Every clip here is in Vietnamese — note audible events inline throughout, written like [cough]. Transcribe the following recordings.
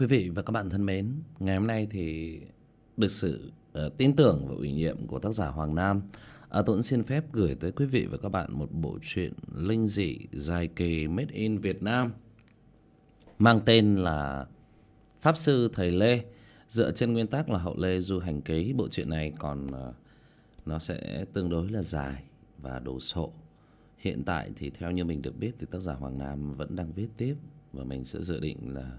Quý vị và các bạn thân mến, ngày hôm nay thì được sự uh, tin tưởng và ủy nhiệm của tác giả Hoàng Nam, à, uh, Tuấn xin phép gửi tới quý vị và các bạn một bộ truyện linh dị dài kỳ made in Việt Nam mang tên là Pháp sư Thầy Lê dựa trên nguyên tắc là hậu Lê du hành ký. Bộ truyện này còn uh, nó sẽ tương đối là dài và đồ sộ. Hiện tại thì theo như mình được biết thì tác giả Hoàng Nam vẫn đang viết tiếp và mình sẽ dự định là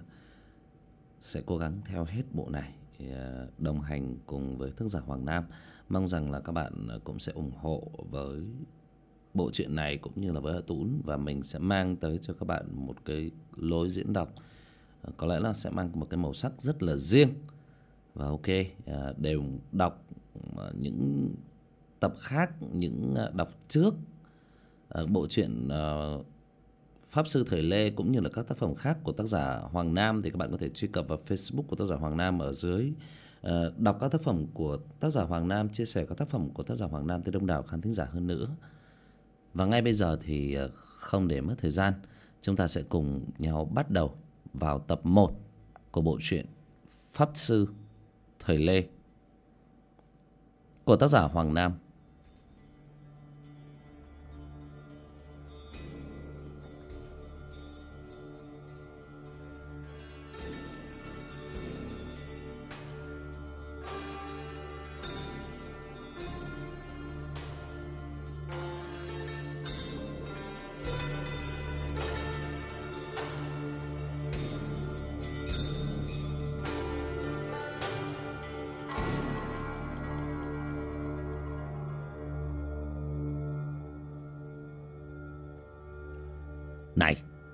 sẽ cố gắng theo hết bộ này ờ, đồng hành cùng với tác giả Hoàng Nam. Mong rằng là các bạn ờ, cũng sẽ ủng hộ với bộ truyện này cũng như là với Hạ Tún và mình sẽ mang tới cho các bạn một cái lối diễn đọc ờ, có lẽ là sẽ mang một cái màu sắc rất là riêng. Và ok, đều đọc những tập khác, những đọc trước bộ truyện Pháp sư thời Lê cũng như là các tác phẩm khác của tác giả Hoàng Nam thì các bạn có thể truy cập vào Facebook của tác giả Hoàng Nam ở dưới ờ, đọc các tác phẩm của tác giả Hoàng Nam, chia sẻ các tác phẩm của tác giả Hoàng Nam tới đông đảo khán thính giả hơn nữa. Và ngay bây giờ thì ờ, không để mất thời gian, chúng ta sẽ cùng nhau bắt đầu vào tập 1 của bộ truyện Pháp sư thời Lê của tác giả Hoàng Nam.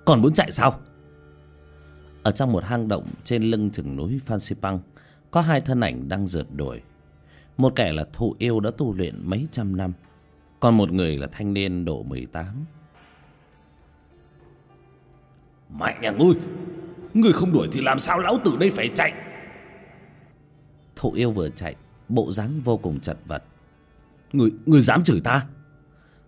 Còn muốn chạy sao? Ở trong một hang động Trên lưng chừng núi Phan Xipang Có hai thân ảnh đang rượt đuổi. Một kẻ là thụ yêu đã tu luyện mấy trăm năm Còn một người là thanh niên độ 18 Mạnh nhà ngươi Ngươi không đuổi thì làm sao lão tử đây phải chạy? Thụ yêu vừa chạy Bộ dáng vô cùng chật vật. Người, người dám chửi ta?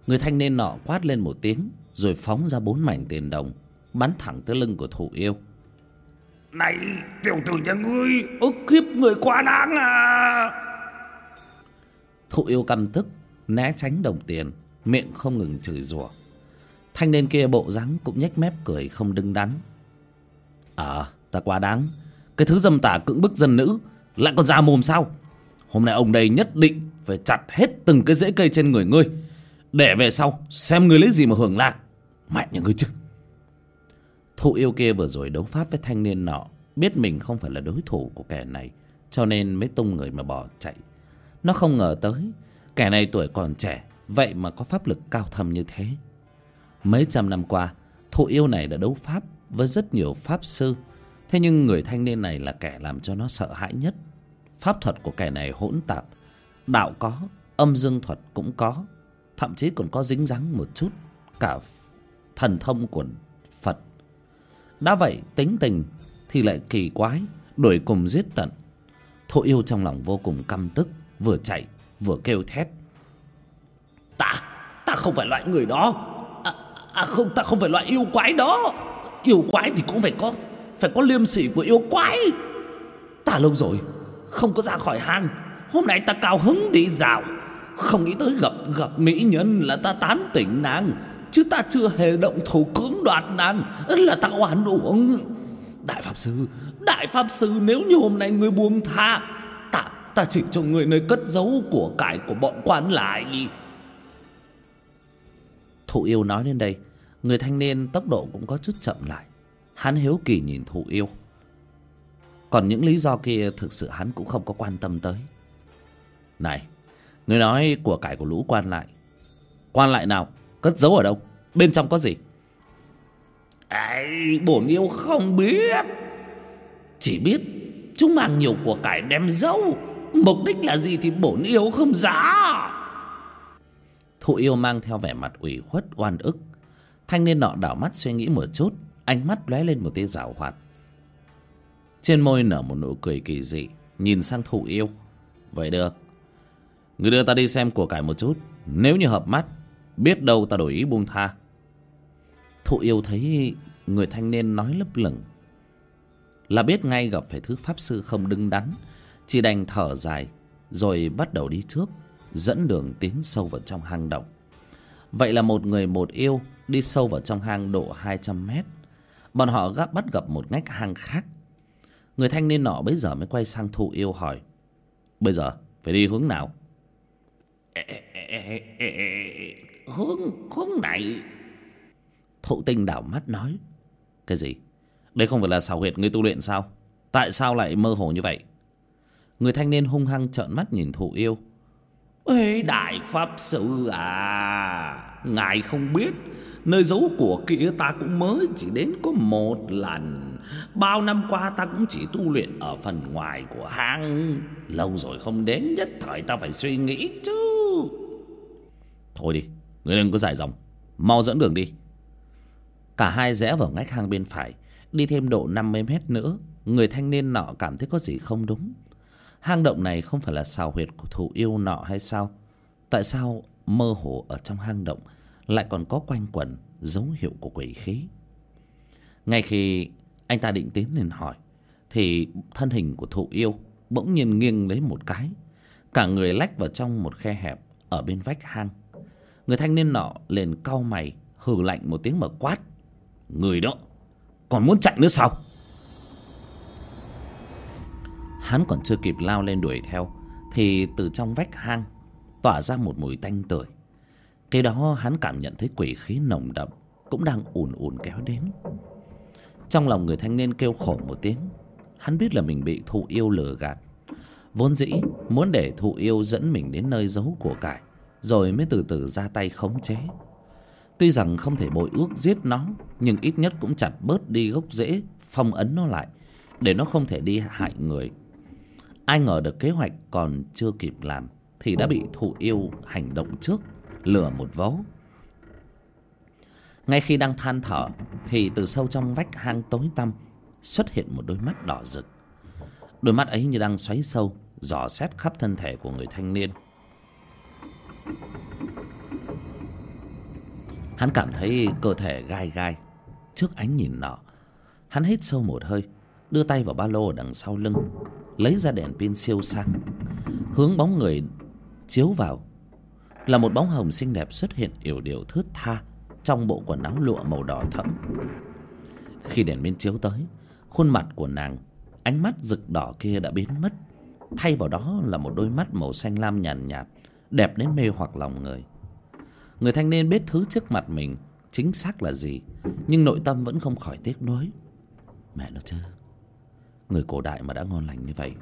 Người thanh niên nọ quát lên một tiếng rồi phóng ra bốn mảnh tiền đồng bắn thẳng tới lưng của thủ yêu. Này tiểu tử nhà ngươi ức hiếp người quá đáng à. Thụ yêu căm tức né tránh đồng tiền miệng không ngừng chửi rủa. Thanh niên kia bộ dáng cũng nhếch mép cười không đứng đắn. Ờ à, ta quá đáng. Cái thứ dâm tả cưỡng bức dân nữ lại còn ra mồm sao? Hôm nay ông đây nhất định phải chặt hết từng cái rễ cây trên người ngươi để về sau xem ngươi lấy gì mà hưởng lạc. Mạnh nhà ngươi chứ Thụ yêu kia vừa rồi đấu pháp với thanh niên nọ Biết mình không phải là đối thủ của kẻ này Cho nên mới tung người mà bỏ chạy. Nó không ngờ tới Kẻ này tuổi còn trẻ Vậy mà có pháp lực cao thâm như thế. Mấy trăm năm qua Thụ yêu này đã đấu pháp với rất nhiều pháp sư Thế nhưng người thanh niên này là kẻ làm cho nó sợ hãi nhất. Pháp thuật của kẻ này hỗn tạp Đạo có, âm dương thuật cũng có Thậm chí còn có dính dáng một chút Cả thần thông của đã vậy tính tình thì lại kỳ quái, đuổi cùng giết tận. Thổ yêu trong lòng vô cùng căm tức, vừa chạy vừa kêu thét. Ta, ta không phải loại người đó. À, à không, ta không phải loại yêu quái đó. Yêu quái thì cũng phải có, phải có liêm sỉ của yêu quái. Ta lâu rồi, không có ra khỏi hang. Hôm nay ta cao hứng đi dạo. Không nghĩ tới gặp gặp mỹ nhân là ta tán tỉnh nàng Chứ ta chưa hề động thủ cưỡng đoạt nàng. Là ta oan uổng. Đại Pháp Sư Đại Pháp Sư nếu như hôm nay người buông tha Ta, ta chỉ cho người nơi cất giấu của cải của bọn quan lại đi. Thụ yêu nói đến đây Người thanh niên tốc độ cũng có chút chậm lại. Hắn hiếu kỳ nhìn thụ yêu. Còn những lý do kia thực sự hắn cũng không có quan tâm tới. Này Người nói của cải của lũ quan lại. Quan lại nào? Cất giấu ở đâu? Bên trong có gì? Ấy bổn yêu không biết. Chỉ biết Chúng mang nhiều của cải đem giấu. Mục đích là gì thì bổn yêu không rõ. Thụ yêu mang theo vẻ mặt ủy khuất oan ức. Thanh niên nọ đảo mắt suy nghĩ một chút Ánh mắt lóe lên một tia rào hoạt. Trên môi nở một nụ cười kỳ dị Nhìn sang thụ yêu. Vậy được. Người đưa ta đi xem của cải một chút. Nếu như hợp mắt Biết đâu ta đổi ý buông tha Thụ yêu thấy người thanh niên nói lấp lửng là biết ngay gặp phải thứ pháp sư không đứng đắn chỉ đành thở dài rồi bắt đầu đi trước dẫn đường tiến sâu vào trong hang động vậy là một người một yêu đi sâu vào trong hang độ hai trăm mét bọn họ gặp bắt gặp một ngách hang khác người thanh niên nọ bấy giờ mới quay sang thụ yêu hỏi bây giờ phải đi hướng nào hướng hướng này. Thụ tinh đảo mắt nói, cái gì? Đây không phải là xảo huyệt ngươi tu luyện sao? Tại sao lại mơ hồ như vậy? Người thanh niên hung hăng trợn mắt nhìn thụ yêu. Ê, đại pháp sư à Ngài không biết, Nơi giấu của kia ta cũng mới chỉ đến có một lần. Bao năm qua ta cũng chỉ tu luyện ở phần ngoài của hang. Lâu rồi không đến, nhất thời ta phải suy nghĩ chứ. Thôi đi Người đừng có dài dòng. Mau dẫn đường đi. Cả hai rẽ vào ngách hang bên phải, Đi thêm độ 50 mét nữa, Người thanh niên nọ cảm thấy có gì không đúng. Hang động này không phải là xào huyệt của thủ yêu nọ hay sao? Tại sao mơ hồ ở trong hang động lại còn có quanh quẩn dấu hiệu của quỷ khí? Ngay khi anh ta định tiến lên hỏi, thì thân hình của thụ yêu bỗng nhiên nghiêng lấy một cái. Cả người lách vào trong một khe hẹp ở bên vách hang người thanh niên nọ liền cau mày, hừ lạnh một tiếng mà quát. Người đó, còn muốn chạy nữa sao? Hắn còn chưa kịp lao lên đuổi theo, thì từ trong vách hang tỏa ra một mùi tanh tưởi. Cái đó hắn cảm nhận thấy quỷ khí nồng đậm, cũng đang ùn ùn kéo đến. Trong lòng người thanh niên kêu khổ một tiếng, hắn biết là mình bị thụ yêu lừa gạt. Vốn dĩ muốn để thụ yêu dẫn mình đến nơi giấu của cải rồi mới từ từ ra tay khống chế. Tuy rằng không thể bội ước giết nó, nhưng ít nhất cũng chặt bớt đi gốc rễ, phong ấn nó lại, để nó không thể đi hại người. Ai ngờ được kế hoạch còn chưa kịp làm, thì đã bị thụ yêu hành động trước, lừa một vố ngay khi đang than thở, thì từ sâu trong vách hang tối tăm, xuất hiện một đôi mắt đỏ rực. Đôi mắt ấy như đang xoáy sâu, dò xét khắp thân thể của người thanh niên hắn cảm thấy cơ thể gai gai. Trước ánh nhìn nọ hắn hít sâu một hơi đưa tay vào ba lô ở đằng sau lưng lấy ra đèn pin siêu sang hướng bóng người chiếu vào. Là một bóng hồng xinh đẹp xuất hiện yểu điệu thướt tha trong bộ quần áo lụa màu đỏ thẫm. Khi đèn pin chiếu tới khuôn mặt của nàng ánh mắt rực đỏ kia đã biến mất. Thay vào đó là một đôi mắt màu xanh lam nhàn nhạt, nhạt đẹp đến mê hoặc lòng người. Người thanh niên biết thứ trước mặt mình, chính xác là gì, nhưng nội tâm vẫn không khỏi tiếc nuối. Mẹ nó chứ, người cổ đại mà đã ngon lành như vậy,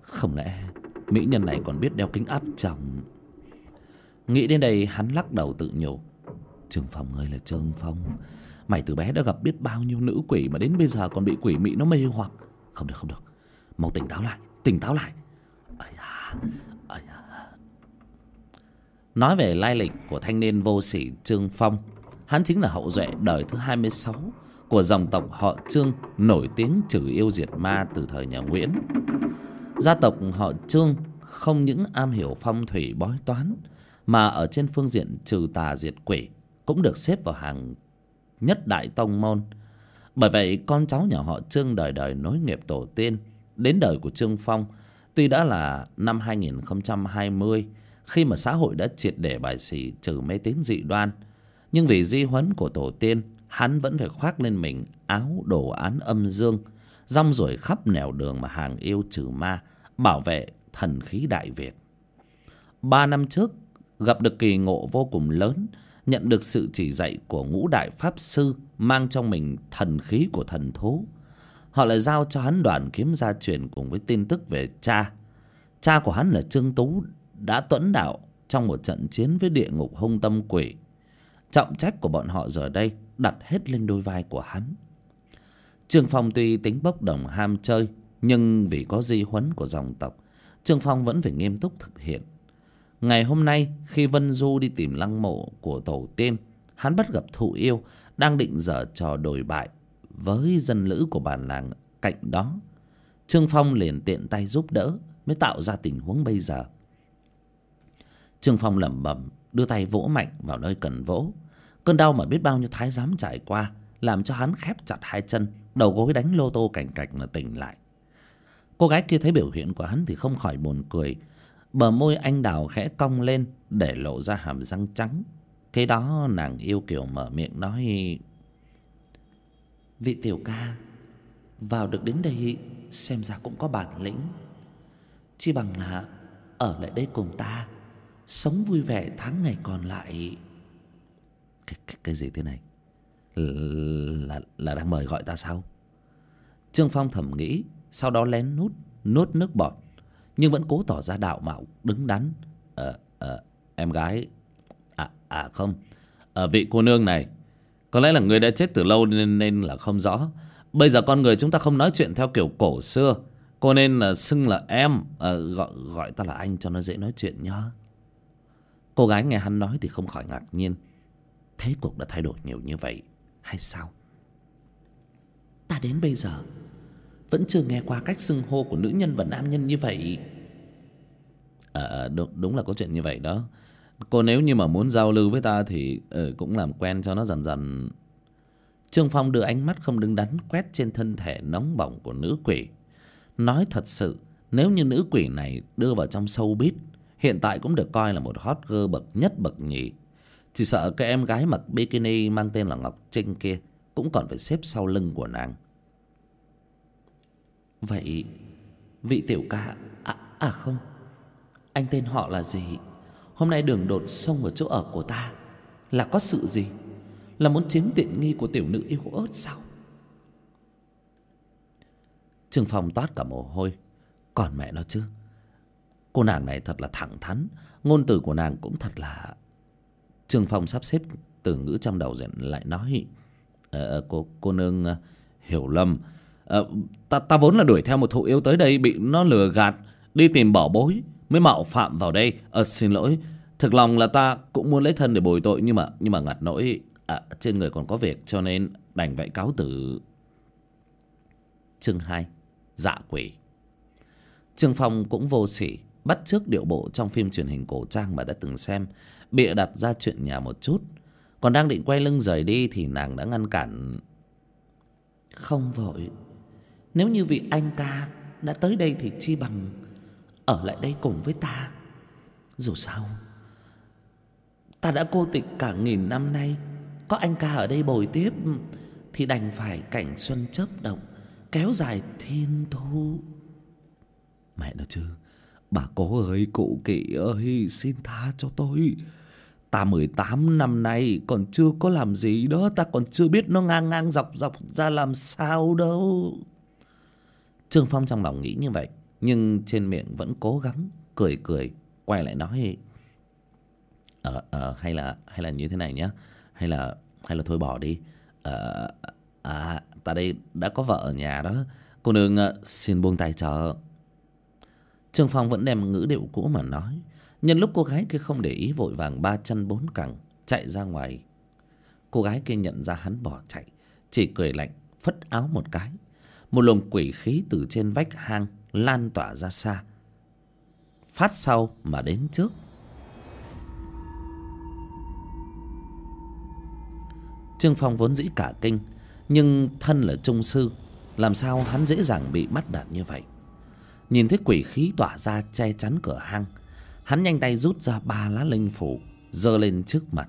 không lẽ mỹ nhân này còn biết đeo kính áp chồng nghĩ đến đây hắn lắc đầu tự nhủ. Trương phong ơi là trương phong, mày từ bé đã gặp biết bao nhiêu nữ quỷ mà đến bây giờ còn bị quỷ mị nó mê hoặc. Không được không được, mau tỉnh táo lại, tỉnh táo lại. Ây à nói về lai lịch của thanh niên vô sỉ trương phong, hắn chính là hậu duệ đời thứ hai mươi sáu của dòng tộc họ Trương, nổi tiếng trừ yêu diệt ma từ thời nhà Nguyễn. Gia tộc họ Trương không những am hiểu phong thủy bói toán, mà ở trên phương diện trừ tà diệt quỷ cũng được xếp vào hàng nhất đại tông môn. Bởi vậy, con cháu nhà họ Trương đời đời nối nghiệp tổ tiên đến đời của Trương Phong, tuy đã là năm 2020 khi mà xã hội đã triệt để bài xì trừ mê tín dị đoan. Nhưng vì di huấn của tổ tiên, hắn vẫn phải khoác lên mình áo đồ án âm dương, rong ruổi khắp nẻo đường mà hàng yêu trừ ma, bảo vệ thần khí đại việt. Ba năm trước, gặp được kỳ ngộ vô cùng lớn, nhận được sự chỉ dạy của ngũ đại pháp sư mang trong mình thần khí của thần thú. Họ lại giao cho hắn đoàn kiếm gia truyền cùng với tin tức về cha. Cha của hắn là trương tú đã tuẫn đạo trong một trận chiến với địa ngục hung tâm quỷ. Trọng trách của bọn họ giờ đây đặt hết lên đôi vai của hắn. Trương phong tuy tính bốc đồng ham chơi, nhưng vì có di huấn của dòng tộc trương phong vẫn phải nghiêm túc thực hiện. Ngày hôm nay, khi vân du đi tìm lăng mộ của tổ tiên, hắn bắt gặp thụ yêu đang định dở trò đồi bại với dân lữ của bản làng cạnh đó. Trương phong liền tiện tay giúp đỡ, mới tạo ra tình huống bây giờ trương phong lẩm bẩm, đưa tay vỗ mạnh vào nơi cần vỗ. Cơn đau mà biết bao nhiêu thái giám trải qua, làm cho hắn khép chặt hai chân, đầu gối đánh lô tô cảnh cạch mà tỉnh lại. Cô gái kia thấy biểu hiện của hắn thì không khỏi buồn cười. Bờ môi anh đào khẽ cong lên để lộ ra hàm răng trắng. Cái đó nàng yêu kiểu mở miệng nói, vị tiểu ca, vào được đến đây xem ra cũng có bản lĩnh. Chi bằng là ở lại đây cùng ta sống vui vẻ tháng ngày còn lại. Cái, cái, cái gì thế này? Là là đang mời gọi ta sao? Trương phong thầm nghĩ sau đó lén nút nuốt nước bọt nhưng vẫn cố tỏ ra đạo mạo đứng đắn. Ờ à, em gái. À à không. À, vị cô nương này có lẽ là người đã chết từ lâu nên nên là không rõ. Bây giờ con người chúng ta không nói chuyện theo kiểu cổ xưa. Cô nên là xưng là em. À, gọi gọi ta là anh cho nó dễ nói chuyện nhá cô gái nghe hắn nói thì không khỏi ngạc nhiên. Thế cuộc đã thay đổi nhiều như vậy hay sao? Ta đến bây giờ vẫn chưa nghe qua cách xưng hô của nữ nhân và nam nhân như vậy. À, đúng, đúng là có chuyện như vậy đó. Cô nếu như mà muốn giao lưu với ta thì uh, cũng làm quen cho nó dần dần. Trương phong đưa ánh mắt không đứng đắn quét trên thân thể nóng bỏng của nữ quỷ. Nói thật sự nếu như nữ quỷ này đưa vào trong showbiz hiện tại cũng được coi là một hot girl bậc nhất bậc nhì. Chỉ sợ cái em gái mặc bikini mang tên là ngọc trinh kia cũng còn phải xếp sau lưng của nàng. Vậy vị tiểu ca à, à không anh tên họ là gì? Hôm nay đường đột xông vào chỗ ở của ta là có sự gì? Là muốn chiếm tiện nghi của tiểu nữ yêu ớt sao? Trương phong toát cả mồ hôi. Còn mẹ nó chứ? Cô nàng này thật là thẳng thắn ngôn từ của nàng cũng thật là trương phong sắp xếp từ ngữ trong đầu diện lại nói ờ, ờ, cô cô nương ờ, hiểu lầm. Ờ, ta ta vốn là đuổi theo một thụ yêu tới đây bị nó lừa gạt đi tìm bỏ bối mới mạo phạm vào đây. Ờ xin lỗi thực lòng là ta cũng muốn lấy thân để bồi tội nhưng mà nhưng mà ngặt nỗi à, trên người còn có việc cho nên đành vậy cáo từ. Chương hai dạ quỷ. Trương phong cũng vô sỉ bắt chước điệu bộ trong phim truyền hình cổ trang mà đã từng xem, bịa đặt ra chuyện nhà một chút. Còn đang định quay lưng rời đi thì nàng đã ngăn cản. Không vội. Nếu như vị anh ca đã tới đây thì chi bằng ở lại đây cùng với ta. Dù sao, ta đã cô tịch cả nghìn năm nay. Có anh ca ở đây bồi tiếp thì đành phải cảnh xuân chớp động, kéo dài thiên thu. Mẹ nó chứ bà cố ơi, cụ kỵ ơi, xin tha cho tôi. Ta mười tám năm nay còn chưa có làm gì đó, ta còn chưa biết nó ngang ngang dọc dọc ra làm sao đâu. Trương phong trong lòng nghĩ như vậy, nhưng trên miệng vẫn cố gắng, cười cười, quay lại nói ờ ờ hay là hay là như thế này nhá, hay là hay là thôi bỏ đi. Ờ à ta đây đã có vợ ở nhà đó. Cô nương ờ, xin buông tay cho trương phong vẫn đem ngữ điệu cũ mà nói. Nhân lúc cô gái kia không để ý, vội vàng ba chân bốn cẳng, chạy ra ngoài. Cô gái kia nhận ra hắn bỏ chạy, chỉ cười lạnh, phất áo một cái. Một luồng quỷ khí từ trên vách hang lan tỏa ra xa. Phát sau mà đến trước. Trương phong vốn dĩ cả kinh, nhưng thân là trung sư, làm sao hắn dễ dàng bị bắt đạt như vậy? Nhìn thấy quỷ khí tỏa ra che chắn cửa hang, hắn nhanh tay rút ra ba lá linh phủ, giơ lên trước mặt.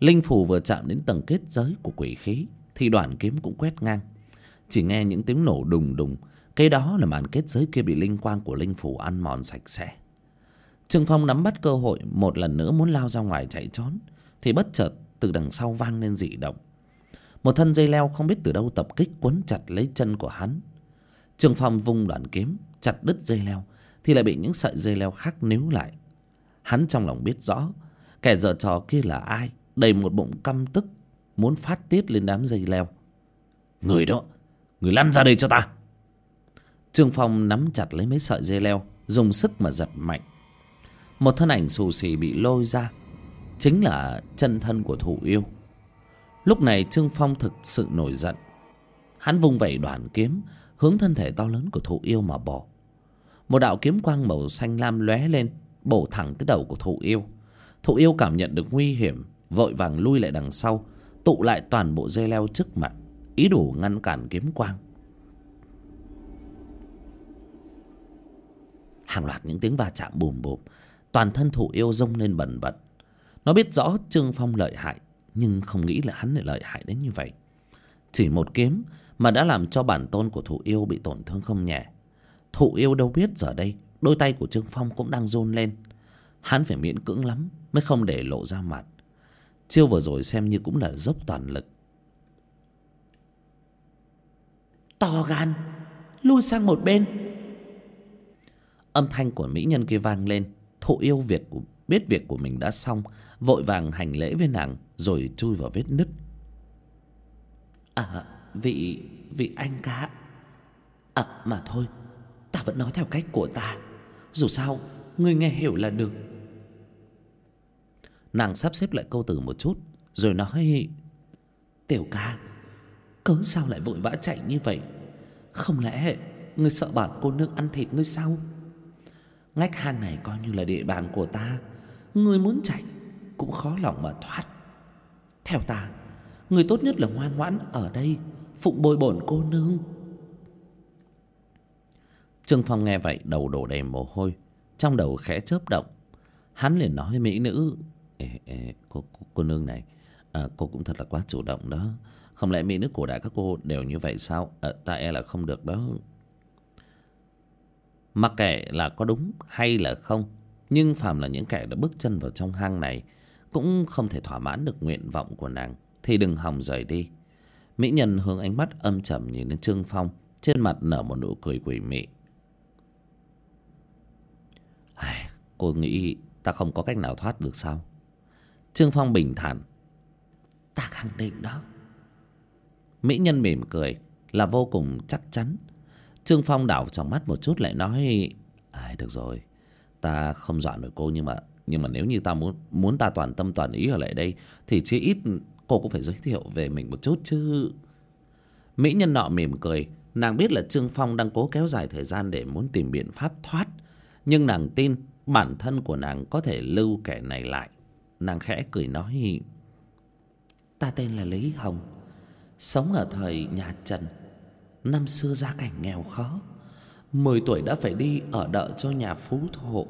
Linh phủ vừa chạm đến tầng kết giới của quỷ khí, thì đoạn kiếm cũng quét ngang. Chỉ nghe những tiếng nổ đùng đùng, cái đó là màn kết giới kia bị linh quang của linh phủ ăn mòn sạch sẽ. Trương phong nắm bắt cơ hội, một lần nữa muốn lao ra ngoài chạy trốn, thì bất chợt từ đằng sau vang lên dị động. Một thân dây leo không biết từ đâu tập kích quấn chặt lấy chân của hắn trương phong vung đoạn kiếm, chặt đứt dây leo, thì lại bị những sợi dây leo khác níu lại. Hắn trong lòng biết rõ, kẻ dở trò kia là ai, đầy một bụng căm tức, muốn phát tiết lên đám dây leo. Người đó, người lăn ra đây cho ta. Trương phong nắm chặt lấy mấy sợi dây leo, dùng sức mà giật mạnh. Một thân ảnh xù xì bị lôi ra, chính là chân thân của thủ yêu. Lúc này trương phong thực sự nổi giận. Hắn vung vẩy đoạn kiếm hướng thân thể to lớn của thụ yêu mà bỏ. Một đạo kiếm quang màu xanh lam lóe lên, bổ thẳng tới đầu của thụ yêu. Thụ yêu cảm nhận được nguy hiểm, vội vàng lui lại đằng sau, tụ lại toàn bộ dây leo trước mặt, ý đủ ngăn cản kiếm quang. Hàng loạt những tiếng va chạm bùm bùm toàn thân thụ yêu rông lên bần bật. Nó biết rõ trương phong lợi hại, nhưng không nghĩ là hắn lại lợi hại đến như vậy. Chỉ một kiếm mà đã làm cho bản tôn của thụ yêu bị tổn thương không nhẹ. Thụ yêu đâu biết giờ đây đôi tay của trương phong cũng đang run lên. Hắn phải miễn cưỡng lắm mới không để lộ ra mặt. Chiêu vừa rồi xem như cũng là dốc toàn lực. To gan lui sang một bên. Âm thanh của mỹ nhân kia vang lên. Thụ yêu việc của biết việc của mình đã xong vội vàng hành lễ với nàng rồi chui vào vết nứt. À vị vị anh cá. À mà thôi, ta vẫn nói theo cách của ta. Dù sao ngươi nghe hiểu là được. Nàng sắp xếp lại câu từ một chút, rồi nói, tiểu ca, cớ sao lại vội vã chạy như vậy? Không lẽ ngươi sợ bản cô nương ăn thịt ngươi sao? Ngách hang này coi như là địa bàn của ta. Ngươi muốn chạy cũng khó lòng mà thoát. Theo ta, người tốt nhất là ngoan ngoãn ở đây phụng bồi bổn cô nương. Trương phong nghe vậy đầu đổ đầy mồ hôi trong đầu khẽ chớp động. Hắn liền nói với mỹ nữ ê, ê, cô, cô, cô nương này à, cô cũng thật là quá chủ động đó. Không lẽ mỹ nữ cổ đại các cô đều như vậy sao? À, ta e là không được đó. Mặc kệ là có đúng hay là không nhưng phàm là những kẻ đã bước chân vào trong hang này cũng không thể thỏa mãn được nguyện vọng của nàng thì đừng hòng rời đi mỹ nhân hướng ánh mắt âm trầm nhìn đến trương phong trên mặt nở một nụ cười quỷ mị. Ai, cô nghĩ ta không có cách nào thoát được sao? Trương phong bình thản. Ta khẳng định đó. Mỹ nhân mỉm cười là vô cùng chắc chắn. Trương phong đảo trong mắt một chút lại nói ai được rồi. Ta không dọa nổi cô nhưng mà nhưng mà nếu như ta muốn muốn ta toàn tâm toàn ý ở lại đây thì chí ít cô cũng phải giới thiệu về mình một chút chứ. Mỹ nhân nọ mỉm cười. Nàng biết là trương phong đang cố kéo dài thời gian để muốn tìm biện pháp thoát. Nhưng nàng tin bản thân của nàng có thể lưu kẻ này lại. Nàng khẽ cười nói, ta tên là lý hồng. Sống ở thời nhà trần. Năm xưa gia cảnh nghèo khó. Mười tuổi đã phải đi ở đợ cho nhà phú thhộ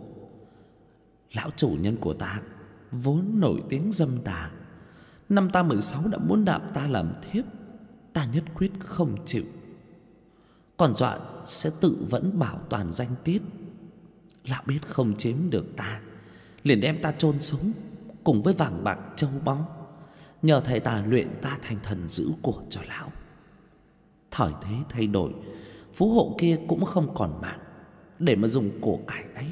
lão chủ nhân của ta vốn nổi tiếng dâm tà năm ta mười sáu đã muốn đạm ta làm thiếp, ta nhất quyết không chịu. Còn dọa sẽ tự vẫn bảo toàn danh tiết. Lão biết không chiếm được ta, liền đem ta chôn sống cùng với vàng bạc châu báu. Nhờ thầy ta luyện ta thành thần giữ của cho lão. Thời thế thay đổi, phú hộ kia cũng không còn mạng. Để mà dùng cổ cải ấy,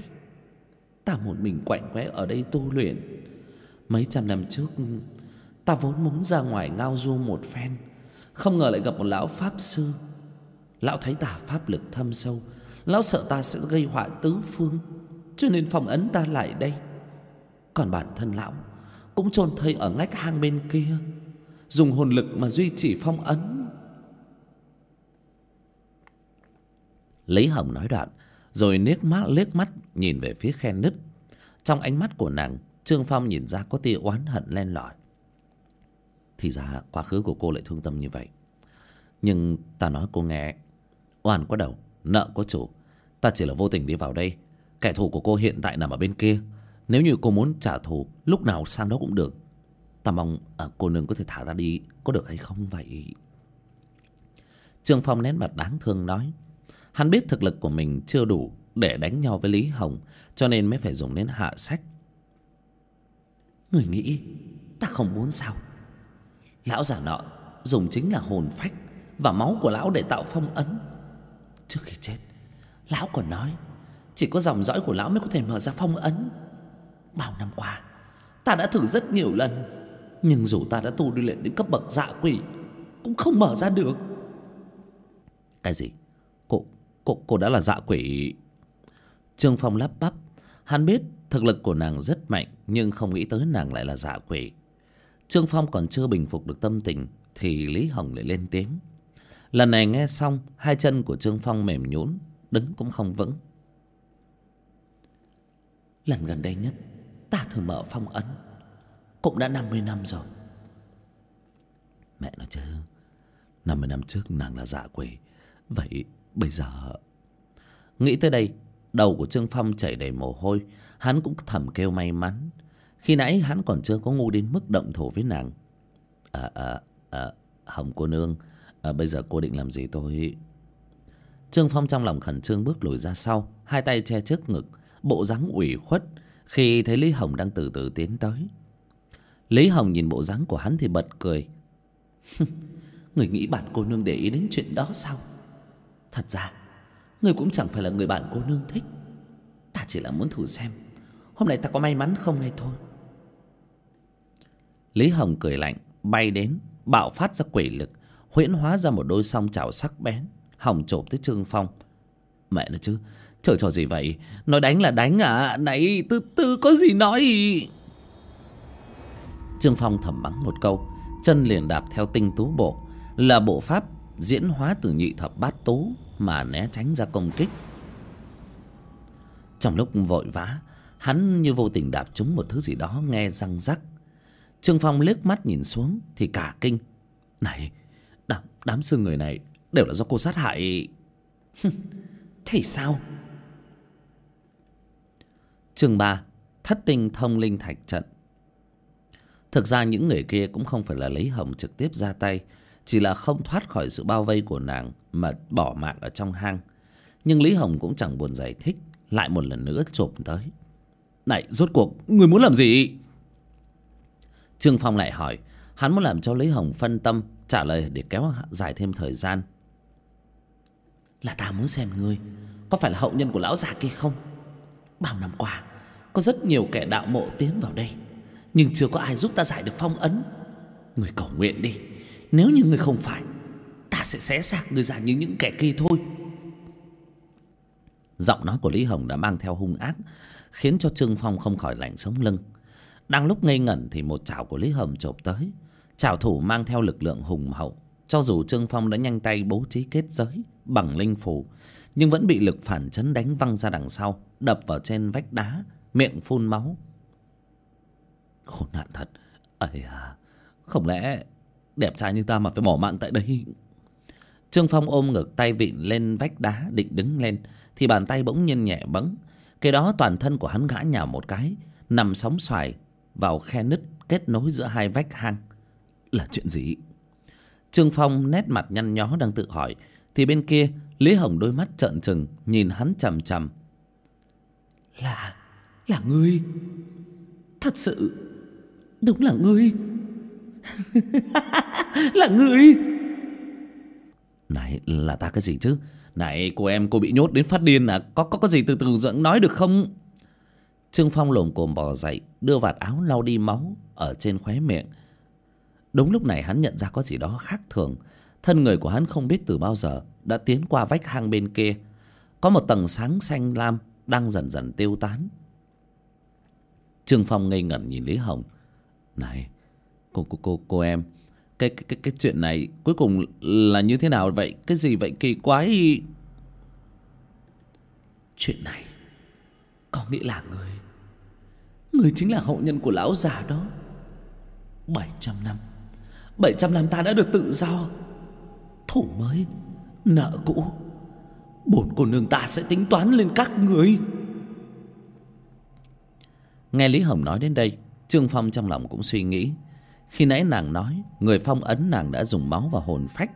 ta một mình quạnh quẽ ở đây tu luyện. Mấy trăm năm trước ta vốn muốn ra ngoài ngao du một phen. Không ngờ lại gặp một lão pháp sư. Lão thấy ta pháp lực thâm sâu. Lão sợ ta sẽ gây họa tứ phương, cho nên phong ấn ta lại đây. Còn bản thân lão cũng trôn thây ở ngách hang bên kia, dùng hồn lực mà duy trì phong ấn. Lý hồng nói đoạn, rồi liếc mắt liếc mắt nhìn về phía khe nứt. Trong ánh mắt của nàng, trương phong nhìn ra có tia oán hận len lỏi thì ra quá khứ của cô lại thương tâm như vậy. Nhưng ta nói cô nghe oan có đầu nợ có chủ. Ta chỉ là vô tình đi vào đây. Kẻ thù của cô hiện tại nằm ở bên kia. Nếu như cô muốn trả thù lúc nào sang đó cũng được. Ta mong à, cô nương có thể thả ta đi có được hay không vậy? Trương phong nén mặt đáng thương nói hắn biết thực lực của mình chưa đủ để đánh nhau với lý hồng cho nên mới phải dùng đến hạ sách. Người nghĩ ta không muốn sao? Lão già nọ dùng chính là hồn phách và máu của lão để tạo phong ấn. Trước khi chết, lão còn nói, chỉ có dòng dõi của lão mới có thể mở ra phong ấn. Bao năm qua, ta đã thử rất nhiều lần, nhưng dù ta đã tu đi luyện đến cấp bậc dạ quỷ, cũng không mở ra được. Cái gì? Cô cô cô đã là dạ quỷ. Trương phong lắp bắp, hắn biết thực lực của nàng rất mạnh, nhưng không nghĩ tới nàng lại là dạ quỷ trương phong còn chưa bình phục được tâm tình, thì lý hồng lại lên tiếng. Lần này nghe xong, hai chân của trương phong mềm nhũn, đứng cũng không vững. Lần gần đây nhất, ta thử mở phong ấn. Cũng đã năm mươi năm rồi. Mẹ nói chứ 50 năm trước nàng là dạ quỷ. Vậy bây giờ? Nghĩ tới đây, Đầu của Trương Phong chảy đầy mồ hôi. Hắn cũng thầm kêu may mắn. Khi nãy hắn còn chưa có ngu đến mức động thổ với nàng. À à à Hồng cô nương à, Bây giờ cô định làm gì tôi? Trương Phong trong lòng khẩn trương bước lùi ra sau Hai tay che trước ngực Bộ dáng ủy khuất Khi thấy Lý Hồng đang từ từ tiến tới. Lý Hồng nhìn bộ dáng của hắn thì bật cười. [laughs] Người nghĩ bạn cô nương để ý đến chuyện đó sao? Thật ra Người cũng chẳng phải là người bạn cô nương thích. Ta chỉ là muốn thử xem Hôm nay ta có may mắn không hay thôi. Lý Hồng cười lạnh, Bay đến, Bạo phát ra quỷ lực, Huyễn hóa ra một đôi song chảo sắc bén. Hồng chộp tới Trương Phong. Mẹ nó chứ Chờ trò gì vậy? Nói đánh là đánh à Này từ từ có gì nói Trương Phong thầm mắng một câu, Chân liền đạp theo tinh tú bộ. Là bộ pháp diễn hóa từ nhị thập bát tú Mà né tránh ra công kích. Trong lúc vội vã, Hắn như vô tình đạp trúng một thứ gì đó nghe răng rắc. Trương Phong liếc mắt nhìn xuống Thì cả kinh. Này đám, đám xương người này Đều là do cô sát hại. Thì sao? Chương 3 Thất tinh thông linh thạch trận. Thực ra những người kia cũng không phải là lấy Hồng trực tiếp ra tay Chỉ là không thoát khỏi sự bao vây của nàng Mà bỏ mạng ở trong hang. Nhưng Lý Hồng cũng chẳng buồn giải thích Lại một lần nữa chộp tới. Này rốt cuộc người muốn làm gì? Trương Phong lại hỏi Hắn muốn làm cho Lý Hồng phân tâm Trả lời để kéo dài thêm thời gian. Là ta muốn xem ngươi Có phải là hậu nhân của lão già kia không? Bao năm qua Có rất nhiều kẻ đạo mộ tiến vào đây nhưng chưa có ai giúp ta giải được phong ấn. Người cầu nguyện đi Nếu như người không phải Ta sẽ xé xác người ra như những kẻ kia thôi. Giọng nói của Lý Hồng đã mang theo hung ác Khiến cho Trương Phong không khỏi lạnh sống lưng đang lúc ngây ngẩn thì một chảo của Lý Hầm chộp tới. Chảo thủ mang theo lực lượng hùng hậu. Cho dù Trương Phong đã nhanh tay bố trí kết giới, Bằng linh phù, Nhưng vẫn bị lực phản chấn đánh văng ra đằng sau, Đập vào trên vách đá, Miệng phun máu. Khốn nạn thật. Ấy à Không lẽ đẹp trai như ta mà phải bỏ mạng tại đây? Trương Phong ôm ngực tay vịn lên vách đá định đứng lên, Thì bàn tay bỗng nhiên nhẹ bẫng. Cái đó toàn thân của hắn ngã nhào một cái, Nằm sóng xoài vào khe nứt kết nối giữa hai vách hang. Là chuyện gì? Trương Phong nét mặt nhăn nhó đang tự hỏi Thì bên kia Lý Hồng đôi mắt trợn trừng Nhìn hắn chằm chằm. Là Là ngươi. Thật sự Đúng là ngươi. [laughs] Là ngươi. Này là ta cái gì chứ? Này cô em cô bị nhốt đến phát điên à? Có có có gì từ từ dẫn nói được không Trương Phong lồm cồm bò dậy, Đưa vạt áo lau đi máu Ở trên khóe miệng. Đúng lúc này hắn nhận ra có gì đó khác thường. Thân người của hắn không biết từ bao giờ Đã tiến qua vách hang bên kia. Có một tầng sáng xanh lam Đang dần dần tiêu tán. Trương Phong ngây ngẩn nhìn Lý Hồng. Này, cô cô cô cô em, cái cái cái cái chuyện này cuối cùng là như thế nào vậy? Cái gì vậy? Kỳ quái chuyện này có nghĩa là người người chính là hậu nhân của lão già đó. Bảy trăm năm. Bảy trăm năm ta đã được tự do. Thủ mới, nợ cũ. Bổn cô nương ta sẽ tính toán lên các người. Nghe lý hồng nói đến đây, Trương Phong trong lòng cũng suy nghĩ. Khi nãy nàng nói, Người phong ấn nàng đã dùng máu và hồn phách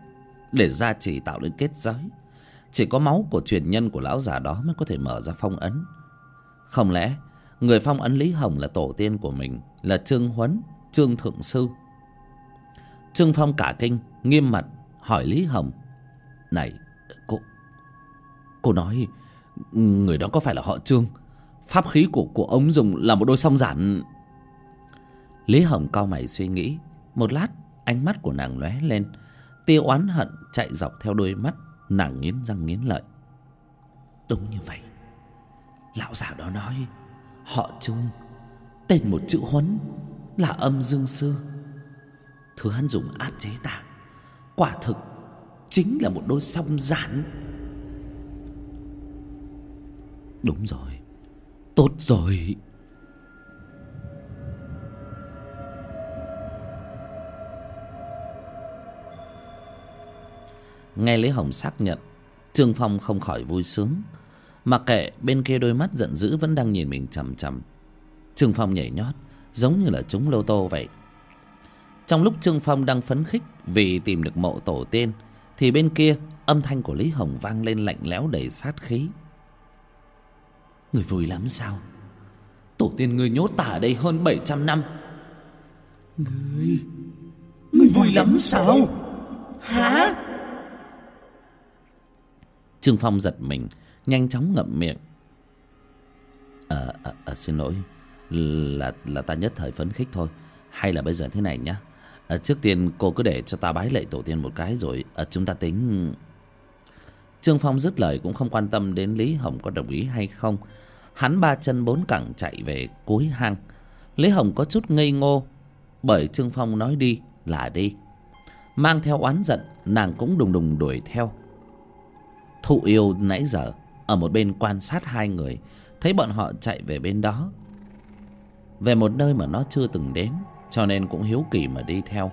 Để gia trì tạo nên kết giới. Chỉ có máu của truyền nhân của lão già đó Mới có thể mở ra phong ấn. Không lẽ Người phong ấn Lý Hồng là tổ tiên của mình, Là Trương Huấn, Trương Thượng Sư. Trương Phong cả kinh, Nghiêm mặt, hỏi Lý Hồng, Này, cô Cô nói, Người đó có phải là họ Trương? Pháp khí của của ông dùng là một đôi song giản. Lý Hồng cau mày suy nghĩ, Một lát, ánh mắt của nàng lóe lên, Tia oán hận chạy dọc theo đôi mắt, Nàng nghiến răng nghiến lợi. Đúng như vậy. Lão già đó nói Họ Trung Tên một chữ huấn Là âm dương sư. Thứ hắn dùng áp chế ta, Quả thực Chính là một đôi song giản. Đúng rồi, Tốt rồi. Nghe lý hồng xác nhận, trương phong không khỏi vui sướng mặc kệ bên kia đôi mắt giận dữ vẫn đang nhìn mình chằm chằm. Trương phong nhảy nhót giống như là trúng lô tô vậy. Trong lúc trương phong đang phấn khích vì tìm được mộ tổ tiên thì bên kia âm thanh của lý hồng vang lên lạnh lẽo đầy sát khí. Người vui lắm sao? Tổ tiên người nhốt ta ở đây hơn bảy trăm năm. Người người vui lắm sao? Hả? Trương phong giật mình nhanh chóng ngậm miệng. À, à, à, xin lỗi. Là là ta nhất thời phấn khích thôi. Hay là bây giờ thế này nhá. À, trước tiên cô cứ để cho ta bái lệ tổ tiên một cái rồi à, chúng ta tính. Trương phong dứt lời cũng không quan tâm đến lý hồng có đồng ý hay không. Hắn ba chân bốn cẳng chạy về cuối hang. Lý hồng có chút ngây ngô bởi trương phong nói đi là đi. Mang theo oán giận nàng cũng đùng đùng đuổi theo. Thụ yêu nãy giờ ở một bên quan sát hai người, thấy bọn họ chạy về bên đó. Về một nơi mà nó chưa từng đến, cho nên cũng hiếu kỳ mà đi theo.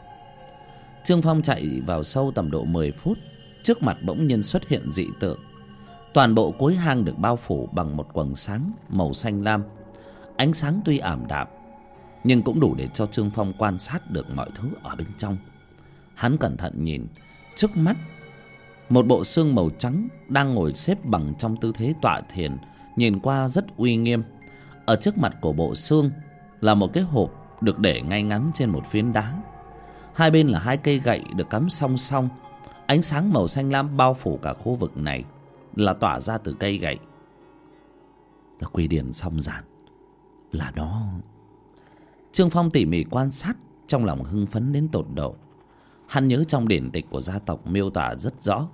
Trương phong chạy vào sâu tầm độ mười phút, trước mặt bỗng nhiên xuất hiện dị tượng. Toàn bộ cuối hang được bao phủ bằng một quầng sáng màu xanh lam. Ánh sáng tuy ảm đạm, nhưng cũng đủ để cho trương phong quan sát được mọi thứ ở bên trong. Hắn cẩn thận nhìn, trước mắt một bộ xương màu trắng đang ngồi xếp bằng trong tư thế tọa thiền, nhìn qua rất uy nghiêm. Ở trước mặt của bộ xương là một cái hộp được để ngay ngắn trên một phiến đá. Hai bên là hai cây gậy được cắm song song. Ánh sáng màu xanh lam bao phủ cả khu vực này là tỏa ra từ cây gậy. Là quy điển song giản. Là nó. Trương phong tỉ mỉ quan sát, trong lòng hưng phấn đến tột độ. Hắn nhớ trong điển tịch của gia tộc miêu tả rất rõ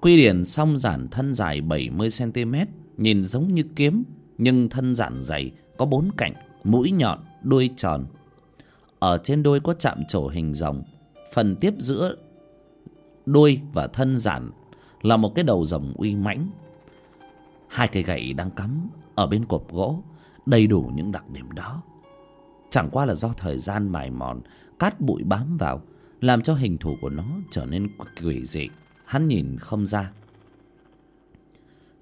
quy điển song giản thân dài bảy mươi cm nhìn giống như kiếm, nhưng thân giản dày, có bốn cạnh, mũi nhọn, đuôi tròn. Ở trên đuôi có chạm trổ hình rồng. Phần tiếp giữa đuôi và thân giản là một cái đầu rồng uy mãnh. Hai cây gậy đang cắm ở bên cột gỗ, đầy đủ những đặc điểm đó. Chẳng qua là do thời gian mài mòn, cát bụi bám vào, làm cho hình thù của nó trở nên quỷ dị hắn nhìn không ra.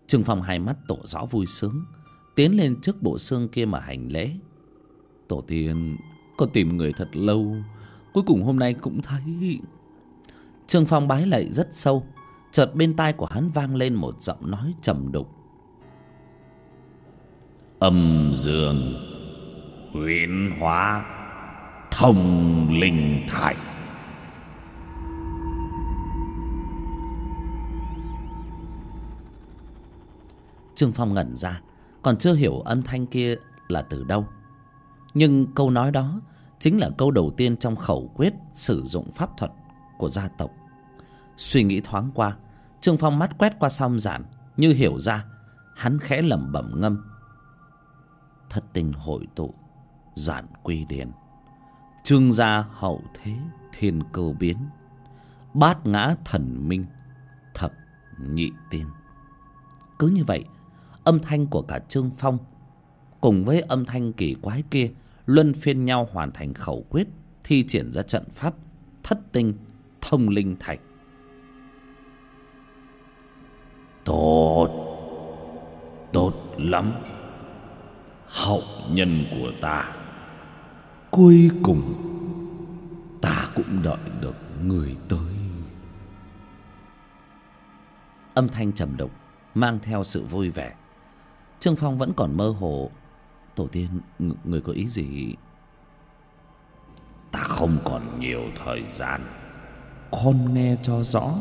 Trương phong hai mắt tổ rõ vui sướng, tiến lên trước bộ xương kia mà hành lễ. Tổ tiên con tìm người thật lâu, cuối cùng hôm nay cũng thấy. Trương phong bái lạy rất sâu, chợt bên tai của hắn vang lên một giọng nói trầm đục. Âm dương huyễn hóa, thông linh thạch. Trương phong ngẩn ra, còn chưa hiểu âm thanh kia là từ đâu. Nhưng câu nói đó chính là câu đầu tiên trong khẩu quyết sử dụng pháp thuật của gia tộc. Suy nghĩ thoáng qua, trương phong mắt quét qua song giản, như hiểu ra, hắn khẽ lẩm bẩm ngâm. Thất tình hội tụ, giản quy điển trương gia hậu thế, thiên cơ biến. Bát ngã thần minh, thập nhị tiên. Cứ như vậy âm thanh của cả trương phong cùng với âm thanh kỳ quái kia luân phiên nhau hoàn thành khẩu quyết thi triển ra trận pháp thất tinh thông linh thạch. Tốt. Tốt lắm. Hậu nhân của ta cuối cùng ta cũng đợi được người tới. Âm thanh trầm đục mang theo sự vui vẻ trương phong vẫn còn mơ hồ. Tổ tiên người có ý gì? Ta không còn nhiều thời gian. Con nghe cho rõ.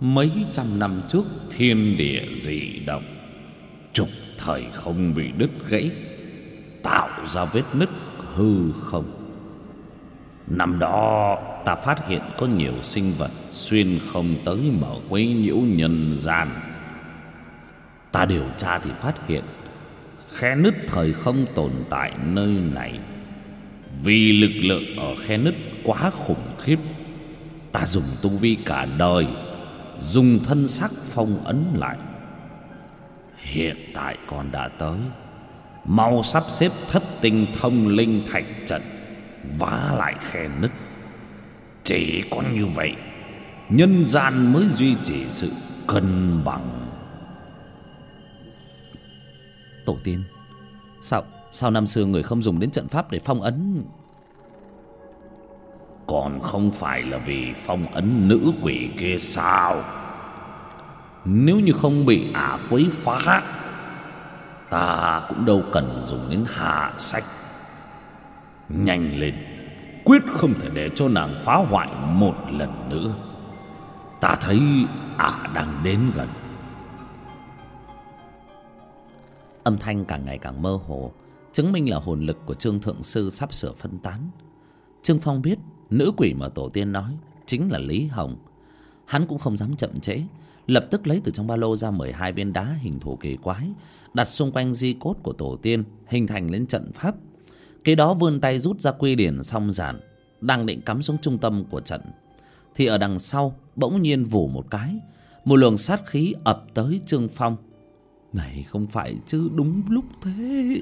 Mấy trăm năm trước thiên địa dị động. Trục thời không bị đứt gãy tạo ra vết nứt hư không. Năm đó ta phát hiện có nhiều sinh vật xuyên không tới mở quấy nhiễu nhân gian ta điều tra thì phát hiện, khe nứt thời không tồn tại nơi này. Vì lực lượng ở khe nứt quá khủng khiếp, ta dùng tu vi cả đời, dùng thân sắc phong ấn lại. Hiện tại con đã tới, mau sắp xếp thất tinh thông linh thạch trận, vá lại khe nứt. Chỉ có như vậy, nhân gian mới duy trì sự cân bằng. Tổ tiên. Sao sao năm xưa người không dùng đến trận pháp để phong ấn? Còn không phải là vì phong ấn nữ quỷ kia sao? Nếu như không bị ả quấy phá, ta cũng đâu cần dùng đến hạ sách. Nhanh lên, quyết không thể để cho nàng phá hoại một lần nữa. Ta thấy ả đang đến gần. Âm thanh càng ngày càng mơ hồ, chứng minh là hồn lực của trương thượng sư sắp sửa phân tán. Trương phong biết nữ quỷ mà tổ tiên nói chính là lý hồng. Hắn cũng không dám chậm trễ, lập tức lấy từ trong ba lô ra mười hai viên đá hình thù kỳ quái, đặt xung quanh di cốt của tổ tiên, hình thành lên trận pháp. Kế đó vươn tay rút ra quy điển song giản, đang định cắm xuống trung tâm của trận. Thì ở đằng sau, bỗng nhiên vù một cái, một luồng sát khí ập tới trương phong này không phải chứ đúng lúc thế.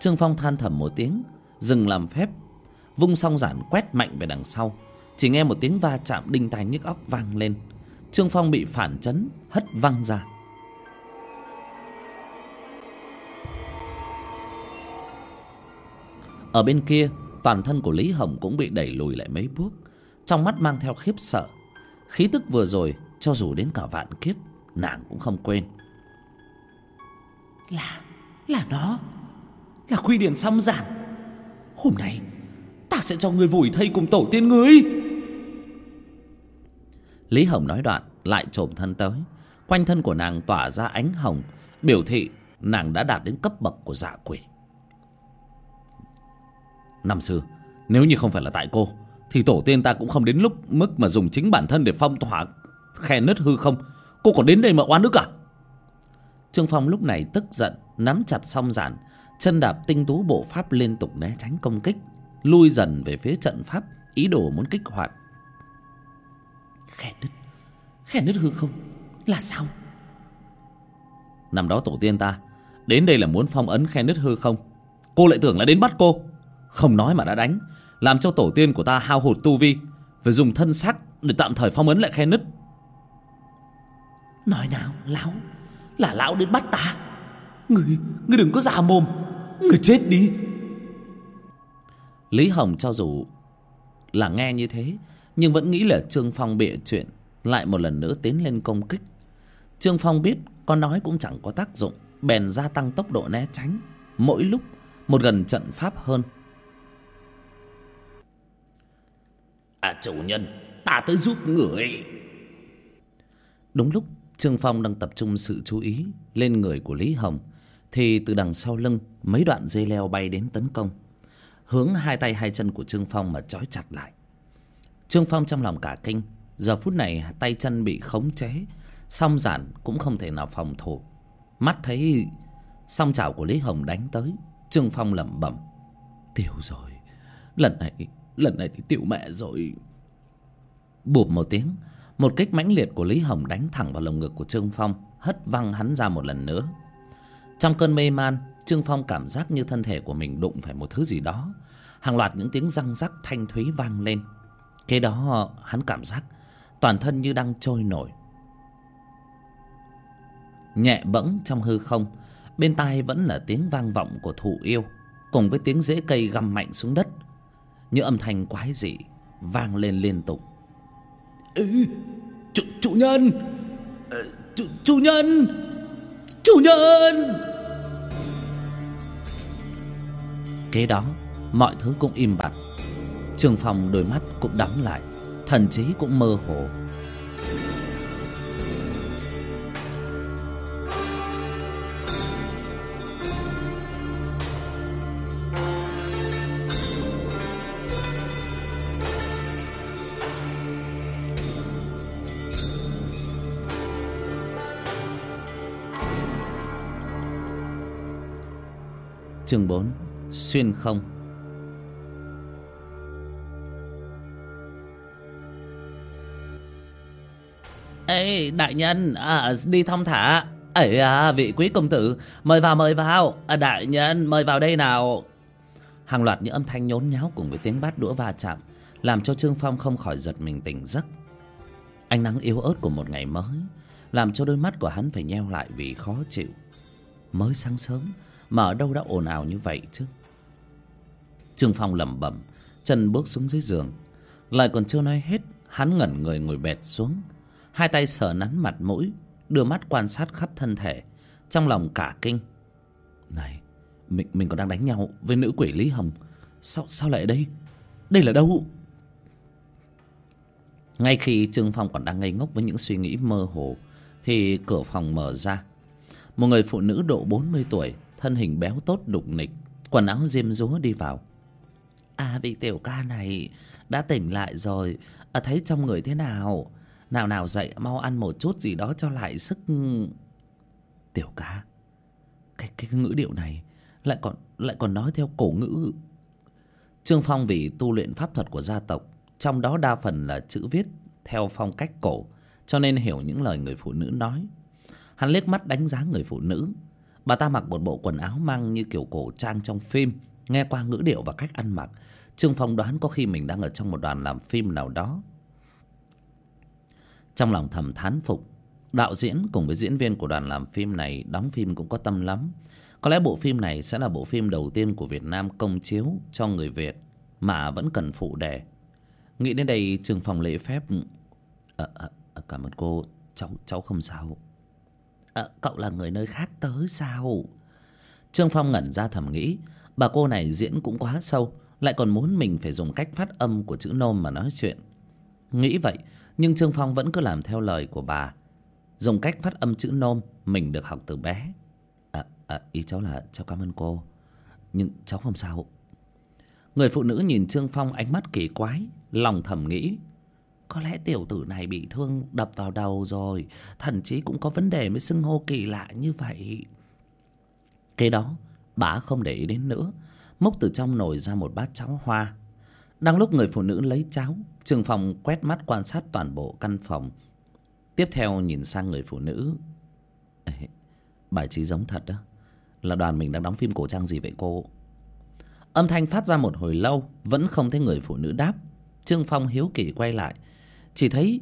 Trương phong than thầm một tiếng, dừng làm phép. Vung song giản quét mạnh về đằng sau, chỉ nghe một tiếng va chạm đinh tai nhức óc vang lên. Trương phong bị phản chấn, hất văng ra. Ở bên kia, toàn thân của lý hồng cũng bị đẩy lùi lại mấy bước, trong mắt mang theo khiếp sợ. Khí tức vừa rồi, cho dù đến cả vạn kiếp, nàng cũng không quên là là nó. Là quy điển song giản. Hôm nay, ta sẽ cho người vùi thây cùng tổ tiên ngươi. Lý hồng nói đoạn, lại trồm thân tới. Quanh thân của nàng tỏa ra ánh hồng, biểu thị nàng đã đạt đến cấp bậc của dạ quỷ. Năm xưa, nếu như không phải là tại cô, thì tổ tiên ta cũng không đến lúc mức mà dùng chính bản thân để phong tỏa khe nứt hư không. Cô còn đến đây mà oan ức à? Trương phong lúc này tức giận nắm chặt song giản chân đạp tinh tú bộ pháp liên tục né tránh công kích lui dần về phía trận pháp ý đồ muốn kích hoạt. Khe nứt khe nứt hư không là sao? Năm đó tổ tiên ta đến đây là muốn phong ấn khe nứt hư không. Cô lại tưởng là đến bắt cô. Không nói mà đã đánh làm cho tổ tiên của ta hao hụt tu vi phải dùng thân xác để tạm thời phong ấn lại khe nứt. Nói nào lão là lão đến bắt ta. Người người đừng có giả mồm. Người chết đi. Lý hồng cho dù là nghe như thế nhưng vẫn nghĩ là trương phong bịa chuyện lại một lần nữa tiến lên công kích. Trương phong biết có nói cũng chẳng có tác dụng bèn gia tăng tốc độ né tránh. Mỗi lúc một gần trận pháp hơn. À chủ nhân ta tới giúp người. Đúng lúc trương phong đang tập trung sự chú ý lên người của lý hồng, thì từ đằng sau lưng mấy đoạn dây leo bay đến tấn công, hướng hai tay hai chân của trương phong mà trói chặt lại. Trương phong trong lòng cả kinh, giờ phút này tay chân bị khống chế, song giản cũng không thể nào phòng thủ. Mắt thấy song chảo của lý hồng đánh tới, trương phong lẩm bẩm, tiểu rồi, lần này lần này thì tiểu mẹ rồi. Bụp một tiếng một kích mãnh liệt của lý hồng đánh thẳng vào lồng ngực của trương phong, hất văng hắn ra một lần nữa. Trong cơn mê man, trương phong cảm giác như thân thể của mình đụng phải một thứ gì đó. Hàng loạt những tiếng răng rắc thanh thúy vang lên. Kế đó, hắn cảm giác toàn thân như đang trôi nổi. Nhẹ bẫng trong hư không, bên tai vẫn là tiếng vang vọng của thụ yêu, cùng với tiếng rễ cây găm mạnh xuống đất. Như âm thanh quái dị vang lên liên tục ừ, chủ, chủ nhân. Ờ, chủ, chủ nhân. Chủ nhân. Kế đó mọi thứ cũng im bặt. Trường phòng đôi mắt cũng đóng lại. Thần trí cũng mơ hồ. Chương bốn xuyên không. Ê đại nhân à, đi thong thả. Ấy à vị quý công tử mời vào mời vào. À, đại nhân mời vào đây nào. Hàng loạt những âm thanh nhốn nháo cùng với tiếng bát đũa va chạm làm cho trương phong không khỏi giật mình tỉnh giấc. Ánh nắng yếu ớt của một ngày mới làm cho đôi mắt của hắn phải nheo lại vì khó chịu. Mới sáng sớm mà ở đâu đã ồn ào như vậy chứ? Trương phong lẩm bẩm, chân bước xuống dưới giường. Lại còn chưa nói hết, hắn ngẩn người ngồi bệt xuống. Hai tay sờ nắn mặt mũi, đưa mắt quan sát khắp thân thể. Trong lòng cả kinh. Này, mình mình còn đang đánh nhau với nữ quỷ lý hồng. Sao sao lại đây? Đây là đâu? Ngay khi trương phong còn đang ngây ngốc với những suy nghĩ mơ hồ, thì cửa phòng mở ra. Một người phụ nữ độ bốn mươi tuổi thân hình béo tốt đục nịch quần áo diêm dúa đi vào. À vị tiểu ca này đã tỉnh lại rồi. À, thấy trong người thế nào? Nào nào dậy mau ăn một chút gì đó cho lại sức. Tiểu ca cái cái ngữ điệu này lại còn lại còn nói theo cổ ngữ. Trương phong vì tu luyện pháp thuật của gia tộc trong đó đa phần là chữ viết theo phong cách cổ cho nên hiểu những lời người phụ nữ nói. Hắn liếc mắt đánh giá người phụ nữ bà ta mặc một bộ quần áo mang như kiểu cổ trang trong phim nghe qua ngữ điệu và cách ăn mặc. Trương phong đoán có khi mình đang ở trong một đoàn làm phim nào đó. Trong lòng thầm thán phục đạo diễn cùng với diễn viên của đoàn làm phim này đóng phim cũng có tâm lắm. Có lẽ bộ phim này sẽ là bộ phim đầu tiên của việt nam công chiếu cho người việt mà vẫn cần phụ đề. Nghĩ đến đây trương phong lễ phép à, à, cảm ơn cô. Cháu cháu không sao à, cậu là người nơi khác tới sao? Trương phong ngẩn ra thầm nghĩ bà cô này diễn cũng quá sâu lại còn muốn mình phải dùng cách phát âm của chữ nôm mà nói chuyện. Nghĩ vậy nhưng trương phong vẫn cứ làm theo lời của bà. Dùng cách phát âm chữ nôm mình được học từ bé. À, à, ý cháu là cháu cảm ơn cô. Nhưng cháu không sao. Người phụ nữ nhìn trương phong ánh mắt kỳ quái lòng thầm nghĩ có lẽ tiểu tử này bị thương đập vào đầu rồi thậm chí cũng có vấn đề mới xưng hô kỳ lạ như vậy. Kế đó bà không để ý đến nữa múc từ trong nồi ra một bát cháo hoa. Đang lúc người phụ nữ lấy cháo trường phòng quét mắt quan sát toàn bộ căn phòng. Tiếp theo nhìn sang người phụ nữ. Ê, bài trí giống thật đó là đoàn mình đang đóng phim cổ trang gì vậy cô? Âm thanh phát ra một hồi lâu vẫn không thấy người phụ nữ đáp. Trương phong hiếu kỳ quay lại chỉ thấy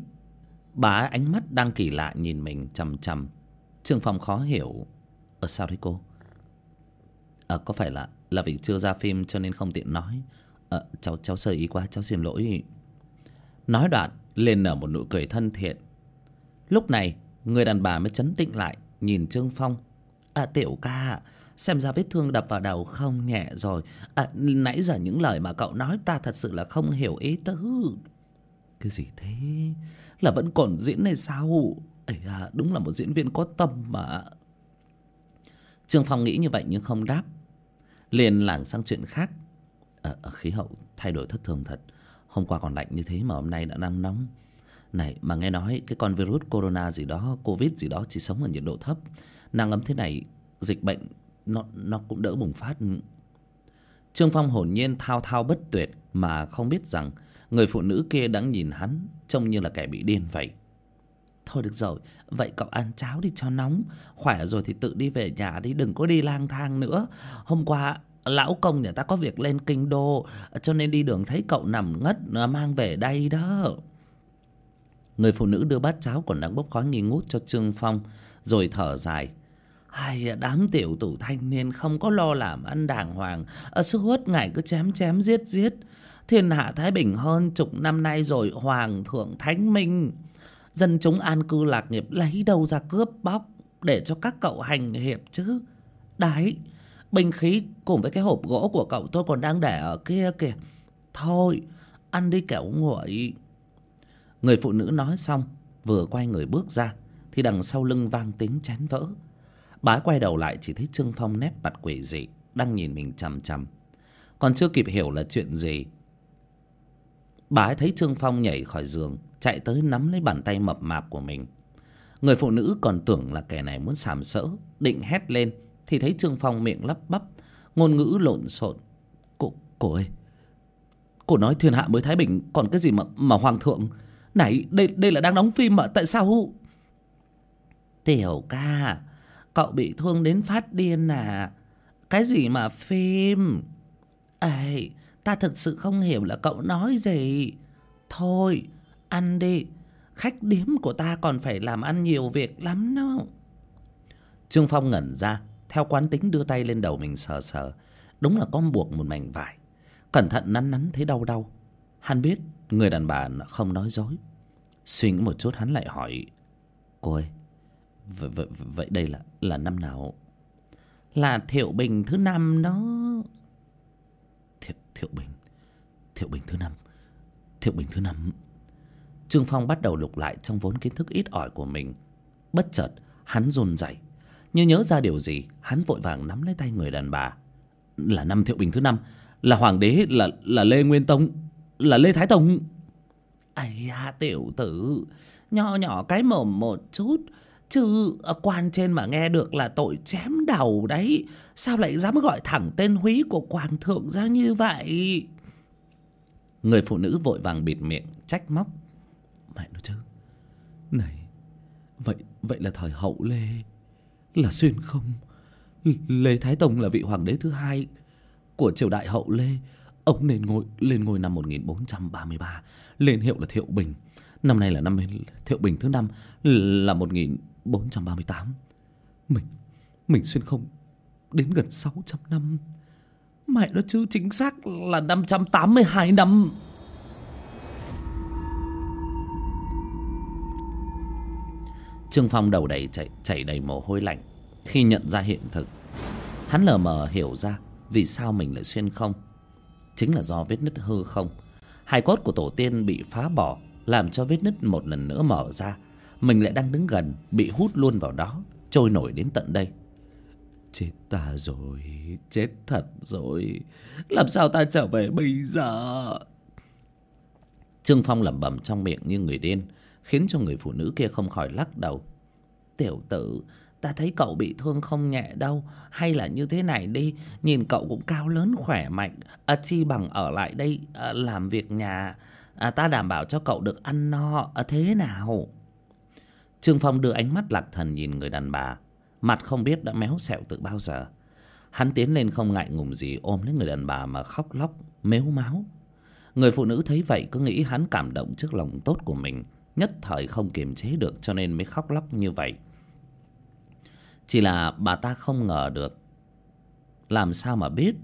bà ánh mắt đang kỳ lạ nhìn mình chằm chằm. Trương phong khó hiểu ở sao đấy cô? À, có phải là là vì chưa ra phim cho nên không tiện nói. À, cháu cháu sơ ý quá cháu xin lỗi. Nói đoạn liền nở một nụ cười thân thiện. Lúc này người đàn bà mới chấn tĩnh lại nhìn trương phong. À tiểu ca xem ra vết thương đập vào đầu không nhẹ rồi. À, nãy giờ những lời mà cậu nói ta thật sự là không hiểu ý tứ cái gì thế? Là vẫn còn diễn này sao? Ấy à đúng là một diễn viên có tâm mà. Trương phong nghĩ như vậy nhưng không đáp. Liền lảng sang chuyện khác. À, khí hậu thay đổi thất thường thật. Hôm qua còn lạnh như thế mà hôm nay đã đang nóng. Này mà nghe nói cái con virus corona gì đó covid gì đó chỉ sống ở nhiệt độ thấp. Nắng ấm thế này dịch bệnh nó nó cũng đỡ bùng phát. Trương phong hồn nhiên thao thao bất tuyệt mà không biết rằng người phụ nữ kia đang nhìn hắn, trông như là kẻ bị điên vậy. Thôi được rồi, vậy cậu ăn cháo đi cho nóng. Khỏe rồi thì tự đi về nhà đi, đừng có đi lang thang nữa. Hôm qua, lão công nhà ta có việc lên kinh đô, cho nên đi đường thấy cậu nằm ngất à, mang về đây đó. Người phụ nữ đưa bát cháo còn đang bốc khói nghi ngút cho trương phong, rồi thở dài. Ai à, đám tiểu tủ thanh niên không có lo làm ăn đàng hoàng. À, Suốt ngày cứ chém chém giết giết thiên hạ thái bình hơn chục năm nay rồi, hoàng thượng thánh minh. Dân chúng an cư lạc nghiệp lấy đâu ra cướp bóc để cho các cậu hành hiệp chứ? Đấy, binh khí cùng với cái hộp gỗ của cậu tôi còn đang để ở kia kìa. Thôi, ăn đi kẻo nguội. Người phụ nữ nói xong, vừa quay người bước ra, thì đằng sau lưng vang tiếng chén vỡ. Bá quay đầu lại chỉ thấy trương phong nét mặt quỷ dị, đang nhìn mình chằm chằm. Còn chưa kịp hiểu là chuyện gì bà ấy thấy trương phong nhảy khỏi giường, chạy tới nắm lấy bàn tay mập mạp của mình. Người phụ nữ còn tưởng là kẻ này muốn sàm sỡ, định hét lên, thì thấy trương phong miệng lắp bắp, ngôn ngữ lộn xộn. Cô cô ơi, cô nói thiên hạ mới thái bình còn cái gì mà mà hoàng thượng? Này, đây đây là đang đóng phim mà, tại sao? Tiểu ca, cậu bị thương đến phát điên à? Cái gì mà phim? Ấy ta thực sự không hiểu là cậu nói gì. Thôi ăn đi. Khách điếm của ta còn phải làm ăn nhiều việc lắm đó. Trương phong ngẩn ra theo quán tính đưa tay lên đầu mình sờ sờ. Đúng là con buộc một mảnh vải. Cẩn thận nắn nắn thấy đau đau. Hắn biết người đàn bà không nói dối. Suy nghĩ một chút hắn lại hỏi cô ơi vậy, vậy, vậy đây là là năm nào? Là thiệu bình thứ năm đó thiệu bình. Thiệu bình thứ năm. Thiệu bình thứ năm. Trương phong bắt đầu lục lại trong vốn kiến thức ít ỏi của mình. Bất chợt, hắn run rẩy. Như nhớ ra điều gì, hắn vội vàng nắm lấy tay người đàn bà. Là năm thiệu bình thứ năm, là hoàng đế, là là lê nguyên tông là lê thái tông. Ây à tiểu tử, nho nhỏ cái mồm một chút chứ ờ, quan trên mà nghe được là tội chém đầu đấy. Sao lại dám gọi thẳng tên húy của hoàng thượng ra như vậy? Người phụ nữ vội vàng bịt miệng, trách móc. Mẹ nó chứ. Này, vậy vậy là thời hậu lê, là xuyên không? Lê thái tông là vị hoàng đế thứ hai của triều đại hậu lê. Ông lên ngôi lên ngôi năm 1433 lên hiệu là thiệu bình. Năm nay là năm thiệu bình thứ năm, là 1438 mình mình xuyên không đến gần 600 năm. Mẹ nó chứ chính xác là 582 năm. Trương phong đầu đầy chảy, chảy đầy mồ hôi lạnh khi nhận ra hiện thực. Hắn lờ mờ hiểu ra vì sao mình lại xuyên không. Chính là do vết nứt hư không. Hài cốt của tổ tiên bị phá bỏ làm cho vết nứt một lần nữa mở ra mình lại đang đứng gần bị hút luôn vào đó trôi nổi đến tận đây. Chết ta rồi chết thật rồi. Làm sao ta trở về bây giờ? Trương phong lẩm bẩm trong miệng như người điên khiến cho người phụ nữ kia không khỏi lắc đầu. Tiểu tử ta thấy cậu bị thương không nhẹ đâu hay là như thế này đi nhìn cậu cũng cao lớn khỏe mạnh à, chi bằng ở lại đây à, làm việc nhà. À, ta đảm bảo cho cậu được ăn no à, thế nào? Trương phong đưa ánh mắt lạc thần nhìn người đàn bà. Mặt không biết đã méo xẹo từ bao giờ. Hắn tiến lên không ngại ngùng gì ôm lấy người đàn bà mà khóc lóc, mếu máo người phụ nữ thấy vậy cứ nghĩ hắn cảm động trước lòng tốt của mình, nhất thời không kiềm chế được cho nên mới khóc lóc như vậy. Chỉ là bà ta không ngờ được. Làm sao mà biết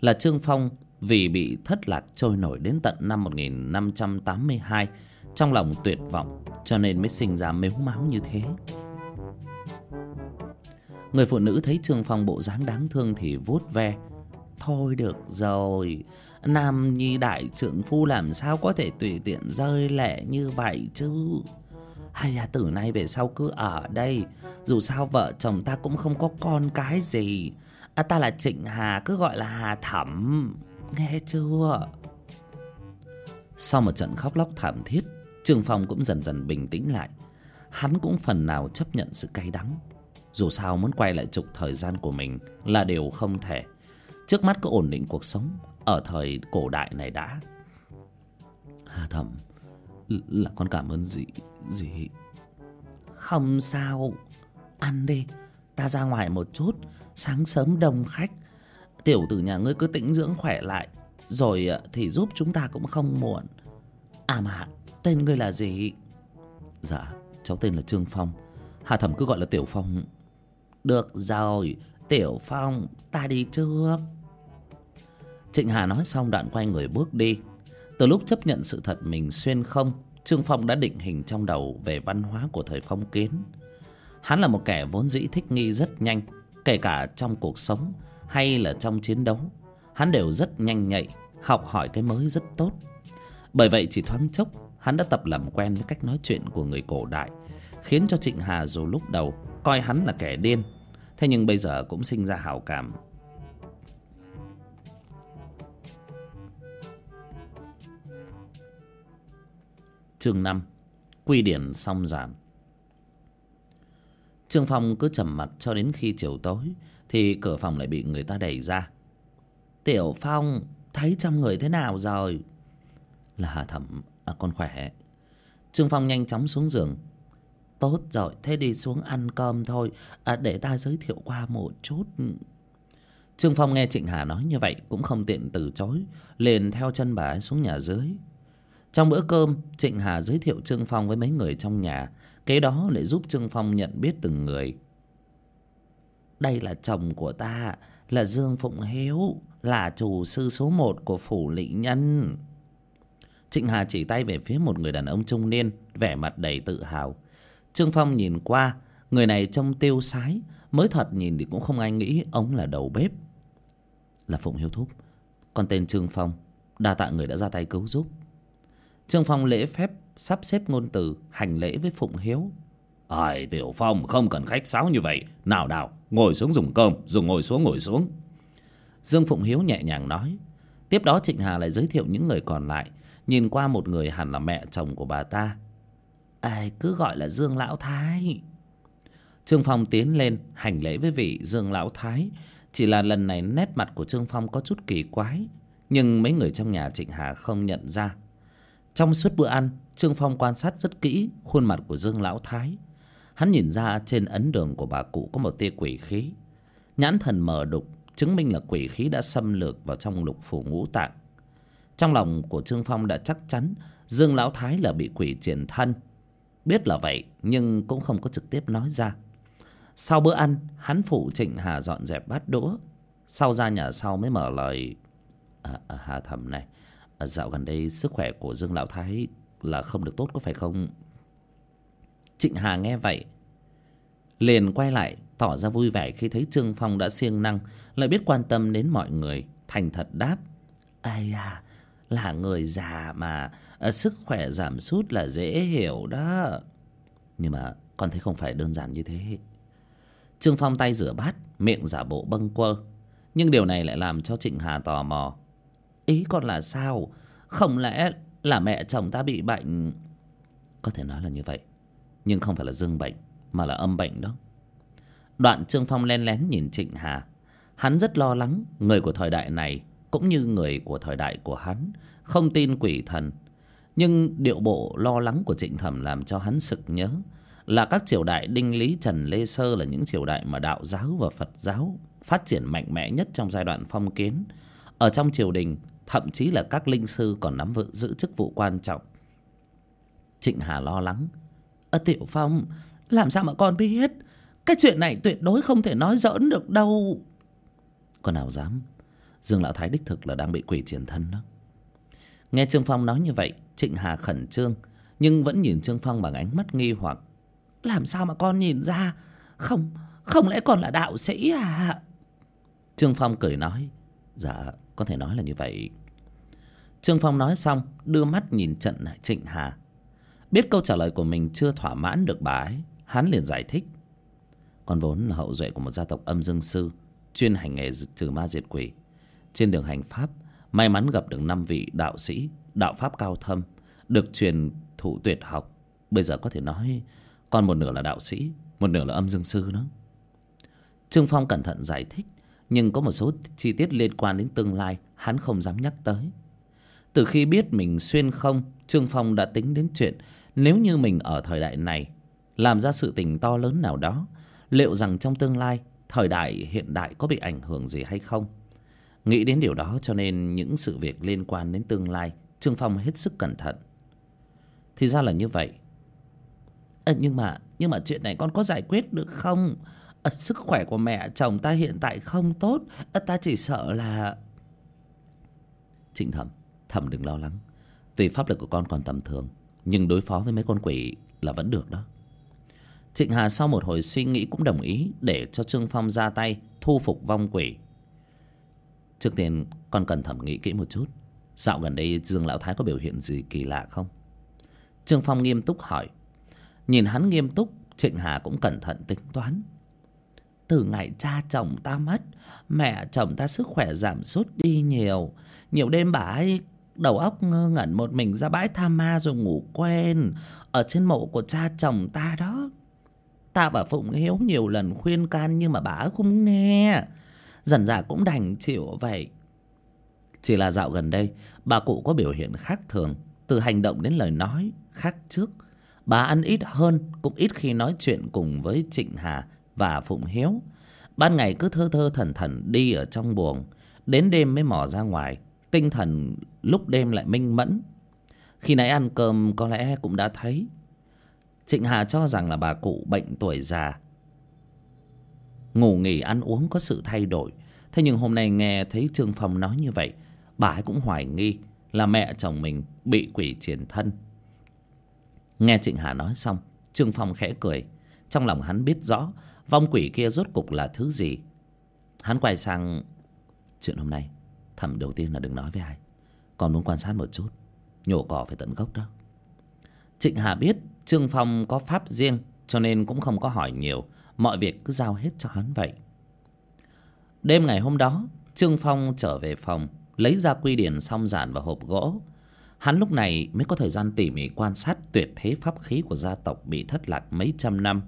là trương phong vì bị thất lạc trôi nổi đến tận năm 1582 trong lòng tuyệt vọng cho nên mới sinh ra mếu máo như thế. Người phụ nữ thấy trương phong bộ dáng đáng thương thì vuốt ve. Thôi được rồi nam nhi đại trưởng phu làm sao có thể tùy tiện rơi lệ như vậy chứ? Hay là từ nay về sau cứ ở đây dù sao vợ chồng ta cũng không có con cái gì. À, ta là trịnh hà cứ gọi là hà thẩm. Nghe chưa? Sau một trận khóc lóc thảm thiết trương phong cũng dần dần bình tĩnh lại. Hắn cũng phần nào chấp nhận sự cay đắng. Dù sao muốn quay lại trục thời gian của mình là điều không thể. Trước mắt cứ ổn định cuộc sống ở thời cổ đại này đã. Hà thẩm, là con cảm ơn gì gì? Không sao. Ăn đi. Ta ra ngoài một chút. Sáng sớm đông khách. Tiểu tử nhà ngươi cứ tĩnh dưỡng khỏe lại. Rồi à, thì giúp chúng ta cũng không muộn. À mà tên ngươi là gì? Dạ cháu tên là trương phong. Hà thẩm cứ gọi là tiểu phong. Được rồi, tiểu phong, ta đi trước. Trịnh hà nói xong đoạn quay người bước đi. Từ lúc chấp nhận sự thật mình xuyên không, trương phong đã định hình trong đầu về văn hóa của thời phong kiến. Hắn là một kẻ vốn dĩ thích nghi rất nhanh, kể cả trong cuộc sống hay là trong chiến đấu. Hắn đều rất nhanh nhạy, học hỏi cái mới rất tốt. Bởi vậy chỉ thoáng chốc hắn đã tập làm quen với cách nói chuyện của người cổ đại, khiến cho trịnh hà dù lúc đầu coi hắn là kẻ điên, thế nhưng bây giờ cũng sinh ra hào cảm. Chương năm, quy điển xong giản. Trương phong cứ trầm mặc cho đến khi chiều tối thì cửa phòng lại bị người ta đẩy ra. Tiểu phong, thấy trong người thế nào rồi? Là hà thẩm à, con khỏe. Trương phong nhanh chóng xuống giường. Tốt rồi thế đi xuống ăn cơm thôi. À, để ta giới thiệu qua một chút. Trương phong nghe trịnh hà nói như vậy cũng không tiện từ chối liền theo chân bà ấy xuống nhà dưới. Trong bữa cơm trịnh hà giới thiệu trương phong với mấy người trong nhà. Kế đó lại giúp trương phong nhận biết từng người. Đây là chồng của ta là dương phụng hiếu là chủ sư số một của phủ lị nhân trịnh hà chỉ tay về phía một người đàn ông trung niên vẻ mặt đầy tự hào. Trương phong nhìn qua người này trông tiêu sái mới thoạt nhìn thì cũng không ai nghĩ ông là đầu bếp. Là phụng hiếu thúc con tên trương phong đa tạ người đã ra tay cứu giúp. Trương phong lễ phép sắp xếp ngôn từ hành lễ với phụng hiếu. Ai tiểu phong không cần khách sáo như vậy. Nào nào ngồi xuống dùng cơm dùng ngồi xuống ngồi xuống. Dương phụng hiếu nhẹ nhàng nói. Tiếp đó trịnh hà lại giới thiệu những người còn lại nhìn qua một người hẳn là mẹ chồng của bà ta. Ai cứ gọi là dương lão thái. Trương phong tiến lên hành lễ với vị dương lão thái. Chỉ là lần này nét mặt của trương phong có chút kỳ quái, nhưng mấy người trong nhà trịnh hà không nhận ra. Trong suốt bữa ăn, trương phong quan sát rất kỹ khuôn mặt của dương lão thái. Hắn nhìn ra trên ấn đường của bà cụ có một tia quỷ khí. Nhãn thần mờ đục, chứng minh là quỷ khí đã xâm lược vào trong lục phủ ngũ tạng trong lòng của trương phong đã chắc chắn dương lão thái là bị quỷ triền thân. Biết là vậy nhưng cũng không có trực tiếp nói ra. Sau bữa ăn hắn phụ trịnh hà dọn dẹp bát đũa. Sau ra nhà sau mới mở lời à, à, hà thầm này à, dạo gần đây sức khỏe của dương lão thái là không được tốt có phải không? Trịnh hà nghe vậy liền quay lại tỏ ra vui vẻ khi thấy trương phong đã siêng năng lại biết quan tâm đến mọi người thành thật đáp ai à là người già mà à, sức khỏe giảm sút là dễ hiểu đó. Nhưng mà con thấy không phải đơn giản như thế. Trương phong tay rửa bát miệng giả bộ bâng quơ. Nhưng điều này lại làm cho trịnh hà tò mò. Ý con là sao? Không lẽ là mẹ chồng ta bị bệnh? Có thể nói là như vậy nhưng không phải là dương bệnh mà là âm bệnh đó. Đoạn trương phong len lén nhìn trịnh hà. Hắn rất lo lắng người của thời đại này cũng như người của thời đại của hắn, không tin quỷ thần. Nhưng điệu bộ lo lắng của trịnh thẩm làm cho hắn sực nhớ là các triều đại đinh lý, trần, lê sơ là những triều đại mà đạo giáo và phật giáo phát triển mạnh mẽ nhất trong giai đoạn phong kiến. Ở trong triều đình, thậm chí là các linh sư còn nắm vự giữ chức vụ quan trọng. Trịnh hà lo lắng, ơ, tiểu phong, làm sao mà con biết? Cái chuyện này tuyệt đối không thể nói giỡn được đâu. Con nào dám dương lão thái đích thực là đang bị quỷ triển thân đó. Nghe trương phong nói như vậy, trịnh hà khẩn trương, nhưng vẫn nhìn trương phong bằng ánh mắt nghi hoặc. Làm sao mà con nhìn ra? Không không lẽ còn là đạo sĩ à? Trương phong cười nói dạ có thể nói là như vậy. Trương phong nói xong, đưa mắt nhìn trận trịnh hà. Biết câu trả lời của mình chưa thỏa mãn được bà ấy, hắn liền giải thích. Con vốn là hậu duệ của một gia tộc âm dương sư, chuyên hành nghề trừ ma diệt quỷ trên đường hành pháp, may mắn gặp được năm vị đạo sĩ, đạo pháp cao thâm, được truyền thụ tuyệt học. Bây giờ có thể nói, còn một nửa là đạo sĩ, một nửa là âm dương sư nữa. Trương phong cẩn thận giải thích, nhưng có một số chi tiết liên quan đến tương lai hắn không dám nhắc tới. Từ khi biết mình xuyên không, trương phong đã tính đến chuyện, nếu như mình ở thời đại này, làm ra sự tình to lớn nào đó, liệu rằng trong tương lai, thời đại hiện đại có bị ảnh hưởng gì hay không? Nghĩ đến điều đó cho nên những sự việc liên quan đến tương lai trương phong hết sức cẩn thận. Thì ra là như vậy. À, nhưng mà nhưng mà chuyện này con có giải quyết được không? À, sức khỏe của mẹ chồng ta hiện tại không tốt. À, ta chỉ sợ là trịnh thẩm thẩm đừng lo lắng. Tùy pháp lực của con còn tầm thường nhưng đối phó với mấy con quỷ là vẫn được đó. Trịnh hà sau một hồi suy nghĩ cũng đồng ý để cho trương phong ra tay thu phục vong quỷ trước tiên, con cần thẩm nghĩ kỹ một chút. Dạo gần đây, dương lão thái có biểu hiện gì kỳ lạ không? Trương phong nghiêm túc hỏi. Nhìn hắn nghiêm túc, trịnh hà cũng cẩn thận tính toán. Từ ngày cha chồng ta mất, mẹ chồng ta sức khỏe giảm sút đi nhiều. Nhiều đêm bà ấy đầu óc ngơ ngẩn một mình ra bãi tha ma rồi ngủ quên ở trên mộ của cha chồng ta đó. Ta và phụng hiếu nhiều lần khuyên can nhưng mà bà ấy không nghe dần dạ cũng đành chịu vậy. Chỉ là dạo gần đây, bà cụ có biểu hiện khác thường. Từ hành động đến lời nói, khác trước. Bà ăn ít hơn, cũng ít khi nói chuyện cùng với trịnh hà và phụng hiếu. Ban ngày cứ thơ thơ thần thần đi ở trong buồng. Đến đêm mới mò ra ngoài. Tinh thần lúc đêm lại minh mẫn. Khi nãy ăn cơm, có lẽ cũng đã thấy. Trịnh hà cho rằng là bà cụ bệnh tuổi già ngủ nghỉ ăn uống có sự thay đổi. Thế nhưng hôm nay nghe thấy trương phong nói như vậy, bà ấy cũng hoài nghi là mẹ chồng mình bị quỷ triền thân. Nghe trịnh hà nói xong, trương phong khẽ cười. Trong lòng hắn biết rõ vong quỷ kia rốt cục là thứ gì. Hắn quay sang chuyện hôm nay. Thẩm đầu tiên là đừng nói với ai. Còn muốn quan sát một chút. Nhổ cỏ phải tận gốc đó. Trịnh hà biết trương phong có pháp riêng, cho nên cũng không có hỏi nhiều mọi việc cứ giao hết cho hắn vậy. Đêm ngày hôm đó, trương phong trở về phòng, lấy ra quy điển song giản và hộp gỗ. Hắn lúc này mới có thời gian tỉ mỉ quan sát tuyệt thế pháp khí của gia tộc bị thất lạc mấy trăm năm.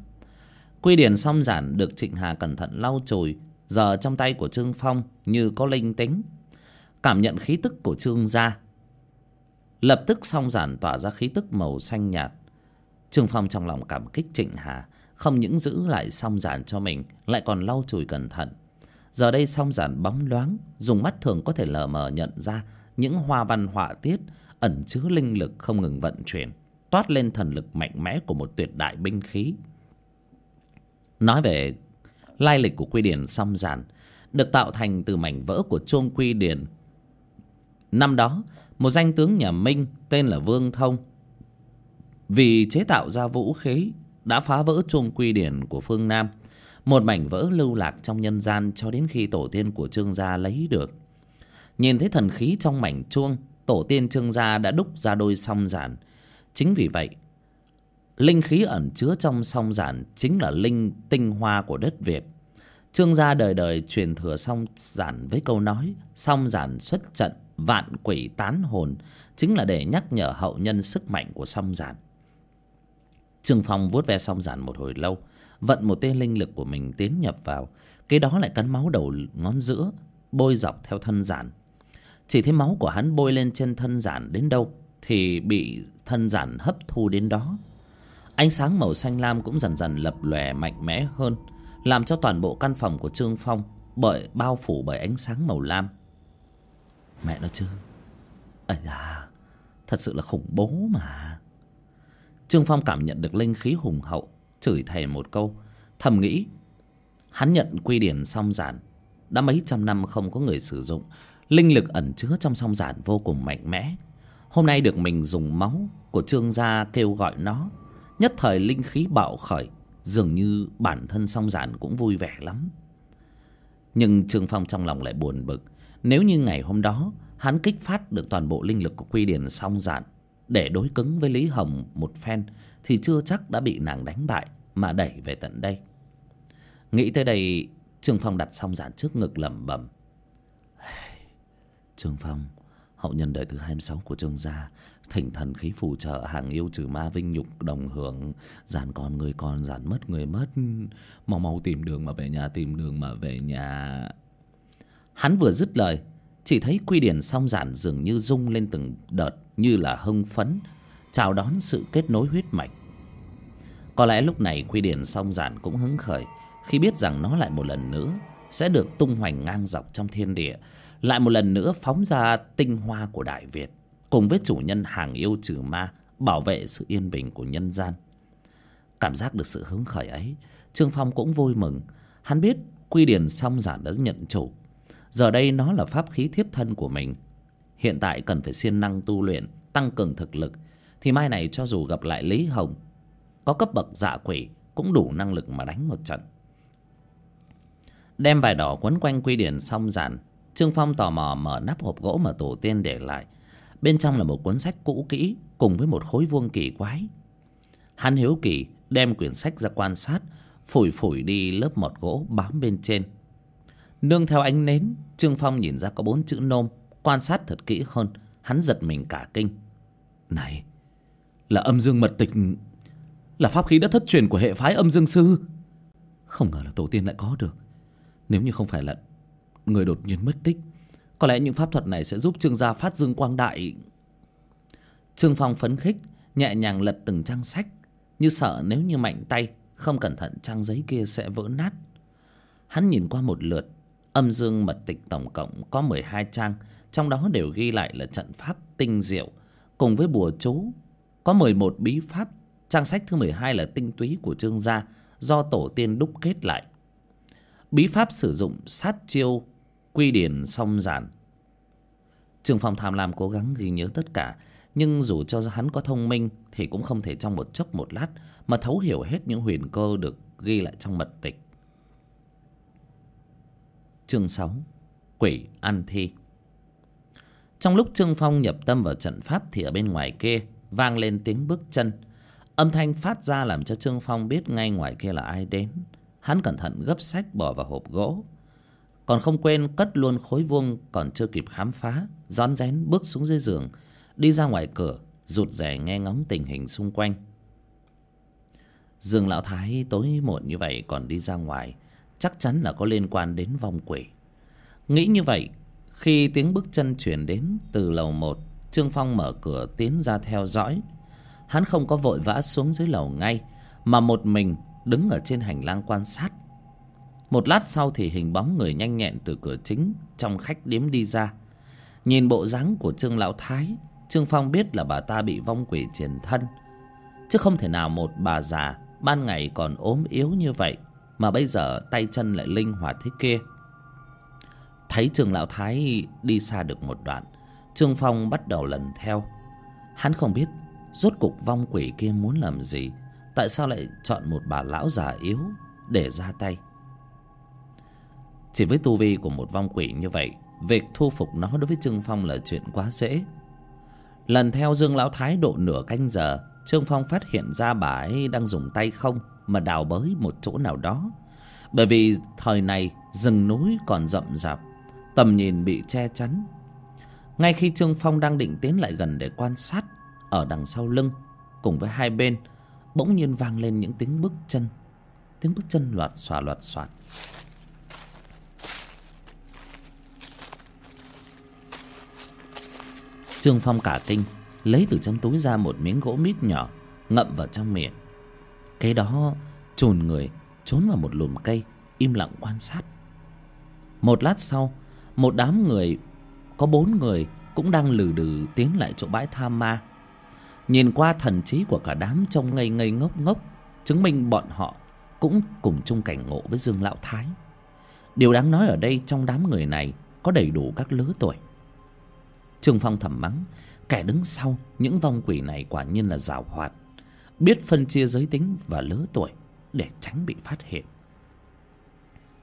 Quy điển song giản được trịnh hà cẩn thận lau chùi, giờ trong tay của trương phong như có linh tính. Cảm nhận khí tức của trương gia. Lập tức song giản tỏa ra khí tức màu xanh nhạt. Trương phong trong lòng cảm kích trịnh hà không những giữ lại song giản cho mình, lại còn lau chùi cẩn thận. Giờ đây song giản bóng loáng, dùng mắt thường có thể lờ mờ nhận ra những hoa văn họa tiết, ẩn chứa linh lực không ngừng vận chuyển, toát lên thần lực mạnh mẽ của một tuyệt đại binh khí. Nói về lai lịch của quy điển song giản, được tạo thành từ mảnh vỡ của chuông quy điển. Năm đó, một danh tướng nhà minh tên là vương thông. Vì chế tạo ra vũ khí đã phá vỡ chuông quy điển của phương nam, một mảnh vỡ lưu lạc trong nhân gian cho đến khi tổ tiên của trương gia lấy được. Nhìn thấy thần khí trong mảnh chuông, tổ tiên trương gia đã đúc ra đôi song giản. Chính vì vậy, linh khí ẩn chứa trong song giản chính là linh tinh hoa của đất việt. Trương gia đời đời truyền thừa song giản với câu nói, song giản xuất trận, vạn quỷ tán hồn chính là để nhắc nhở hậu nhân sức mạnh của song giản trương phong vuốt ve song giản một hồi lâu, vận một tia linh lực của mình tiến nhập vào. Cái đó lại cắn máu đầu ngón giữa, bôi dọc theo thân giản. Chỉ thấy máu của hắn bôi lên trên thân giản đến đâu thì bị thân giản hấp thu đến đó. Ánh sáng màu xanh lam cũng dần dần lập lòe mạnh mẽ hơn, làm cho toàn bộ căn phòng của trương phong bởi, bao phủ bởi ánh sáng màu lam. Mẹ nó chứ? Ấy à thật sự là khủng bố mà trương phong cảm nhận được linh khí hùng hậu, chửi thề một câu. Thầm nghĩ, hắn nhận quy điển song giản. Đã mấy trăm năm không có người sử dụng, linh lực ẩn chứa trong song giản vô cùng mạnh mẽ. Hôm nay được mình dùng máu của trương gia kêu gọi nó, nhất thời linh khí bạo khởi, dường như bản thân song giản cũng vui vẻ lắm. Nhưng trương phong trong lòng lại buồn bực, nếu như ngày hôm đó hắn kích phát được toàn bộ linh lực của quy điển song giản để đối cứng với lý hồng một phen, thì chưa chắc đã bị nàng đánh bại, mà đẩy về tận đây. Nghĩ tới đây, trương phong đặt xong giản trước ngực lẩm bẩm. Trương phong, hậu nhân đời thứ hai mươi sáu của trương gia, thỉnh thần khí phù trợ hàng yêu trừ ma vinh nhục đồng hưởng giản còn người còn giản mất người mất, mau mau tìm đường mà về nhà, tìm đường mà về nhà. Hắn vừa dứt lời chỉ thấy quy điển song giản dường như rung lên từng đợt như là hưng phấn, chào đón sự kết nối huyết mạch. Có lẽ lúc này quy điển song giản cũng hứng khởi, khi biết rằng nó lại một lần nữa sẽ được tung hoành ngang dọc trong thiên địa, lại một lần nữa phóng ra tinh hoa của đại việt, cùng với chủ nhân hàng yêu trừ ma, bảo vệ sự yên bình của nhân gian. Cảm giác được sự hứng khởi ấy, trương phong cũng vui mừng. Hắn biết quy điển song giản đã nhận chủ giờ đây nó là pháp khí thiếp thân của mình. Hiện tại cần phải siêng năng tu luyện, tăng cường thực lực. Thì mai này cho dù gặp lại lý hồng, có cấp bậc dạ quỷ cũng đủ năng lực mà đánh một trận. Đem vải đỏ quấn quanh quy điển xong giản, trương phong tò mò mở nắp hộp gỗ mà tổ tiên để lại. Bên trong là một cuốn sách cũ kỹ cùng với một khối vuông kỳ quái. Hắn hiếu kỳ đem quyển sách ra quan sát, phủi phủi đi lớp mọt gỗ bám bên trên nương theo ánh nến, trương phong nhìn ra có bốn chữ nôm, quan sát thật kỹ hơn. Hắn giật mình cả kinh. Này, là âm dương mật tịch, là pháp khí đã thất truyền của hệ phái âm dương sư. Không ngờ là tổ tiên lại có được. Nếu như không phải là người đột nhiên mất tích, có lẽ những pháp thuật này sẽ giúp trương gia phát dương quang đại. Trương phong phấn khích, nhẹ nhàng lật từng trang sách. Như sợ nếu như mạnh tay, không cẩn thận trang giấy kia sẽ vỡ nát. Hắn nhìn qua một lượt âm dương mật tịch tổng cộng có mười hai trang, trong đó đều ghi lại là trận pháp tinh diệu. Cùng với bùa chú, có mười một bí pháp, trang sách thứ mười hai là tinh túy của trương gia, do tổ tiên đúc kết lại. Bí pháp sử dụng sát chiêu, quy điển song giản. Trương phong tham lam cố gắng ghi nhớ tất cả, nhưng dù cho hắn có thông minh thì cũng không thể trong một chốc một lát mà thấu hiểu hết những huyền cơ được ghi lại trong mật tịch chương sáu, quỷ ăn thi. Trong lúc trương phong nhập tâm vào trận pháp thì ở bên ngoài kia vang lên tiếng bước chân. Âm thanh phát ra làm cho trương phong biết ngay ngoài kia là ai đến. Hắn cẩn thận gấp sách bỏ vào hộp gỗ. Còn không quên cất luôn khối vuông còn chưa kịp khám phá, rón rén bước xuống dưới giường, đi ra ngoài cửa, rụt rè nghe ngóng tình hình xung quanh. Dương lão thái tối muộn như vậy còn đi ra ngoài chắc chắn là có liên quan đến vong quỷ. Nghĩ như vậy, khi tiếng bước chân chuyển đến từ lầu một, trương phong mở cửa tiến ra theo dõi. Hắn không có vội vã xuống dưới lầu ngay, mà một mình đứng ở trên hành lang quan sát. Một lát sau thì hình bóng người nhanh nhẹn từ cửa chính trong khách điếm đi ra. Nhìn bộ dáng của trương lão thái, trương phong biết là bà ta bị vong quỷ triền thân. Chứ không thể nào một bà già ban ngày còn ốm yếu như vậy mà bây giờ tay chân lại linh hoạt thế kia. Thấy trường lão thái đi xa được một đoạn, trương phong bắt đầu lần theo. Hắn không biết rốt cục vong quỷ kia muốn làm gì, tại sao lại chọn một bà lão già yếu để ra tay. Chỉ với tu vi của một vong quỷ như vậy, việc thu phục nó đối với trương phong là chuyện quá dễ. Lần theo dương lão thái độ nửa canh giờ, trương phong phát hiện ra bà ấy đang dùng tay không mà đào bới một chỗ nào đó. Bởi vì thời này rừng núi còn rậm rạp, tầm nhìn bị che chắn. Ngay khi trương phong đang định tiến lại gần để quan sát, ở đằng sau lưng, cùng với hai bên, bỗng nhiên vang lên những tiếng bước chân. Tiếng bước chân loạt xòa, loạt xoạt. Trương phong cả kinh, lấy từ trong túi ra một miếng gỗ mít nhỏ, ngậm vào trong miệng kế đó chồn người, trốn vào một lùm cây, im lặng quan sát. Một lát sau, một đám người, có bốn người cũng đang lừ đừ tiến lại chỗ bãi tha ma. Nhìn qua thần trí của cả đám trông ngây ngây ngốc ngốc, chứng minh bọn họ cũng cùng chung cảnh ngộ với dương lão thái. Điều đáng nói ở đây trong đám người này có đầy đủ các lứa tuổi. Trương phong thầm mắng, kẻ đứng sau những vong quỷ này quả nhiên là giàu hoạt biết phân chia giới tính và lứa tuổi để tránh bị phát hiện.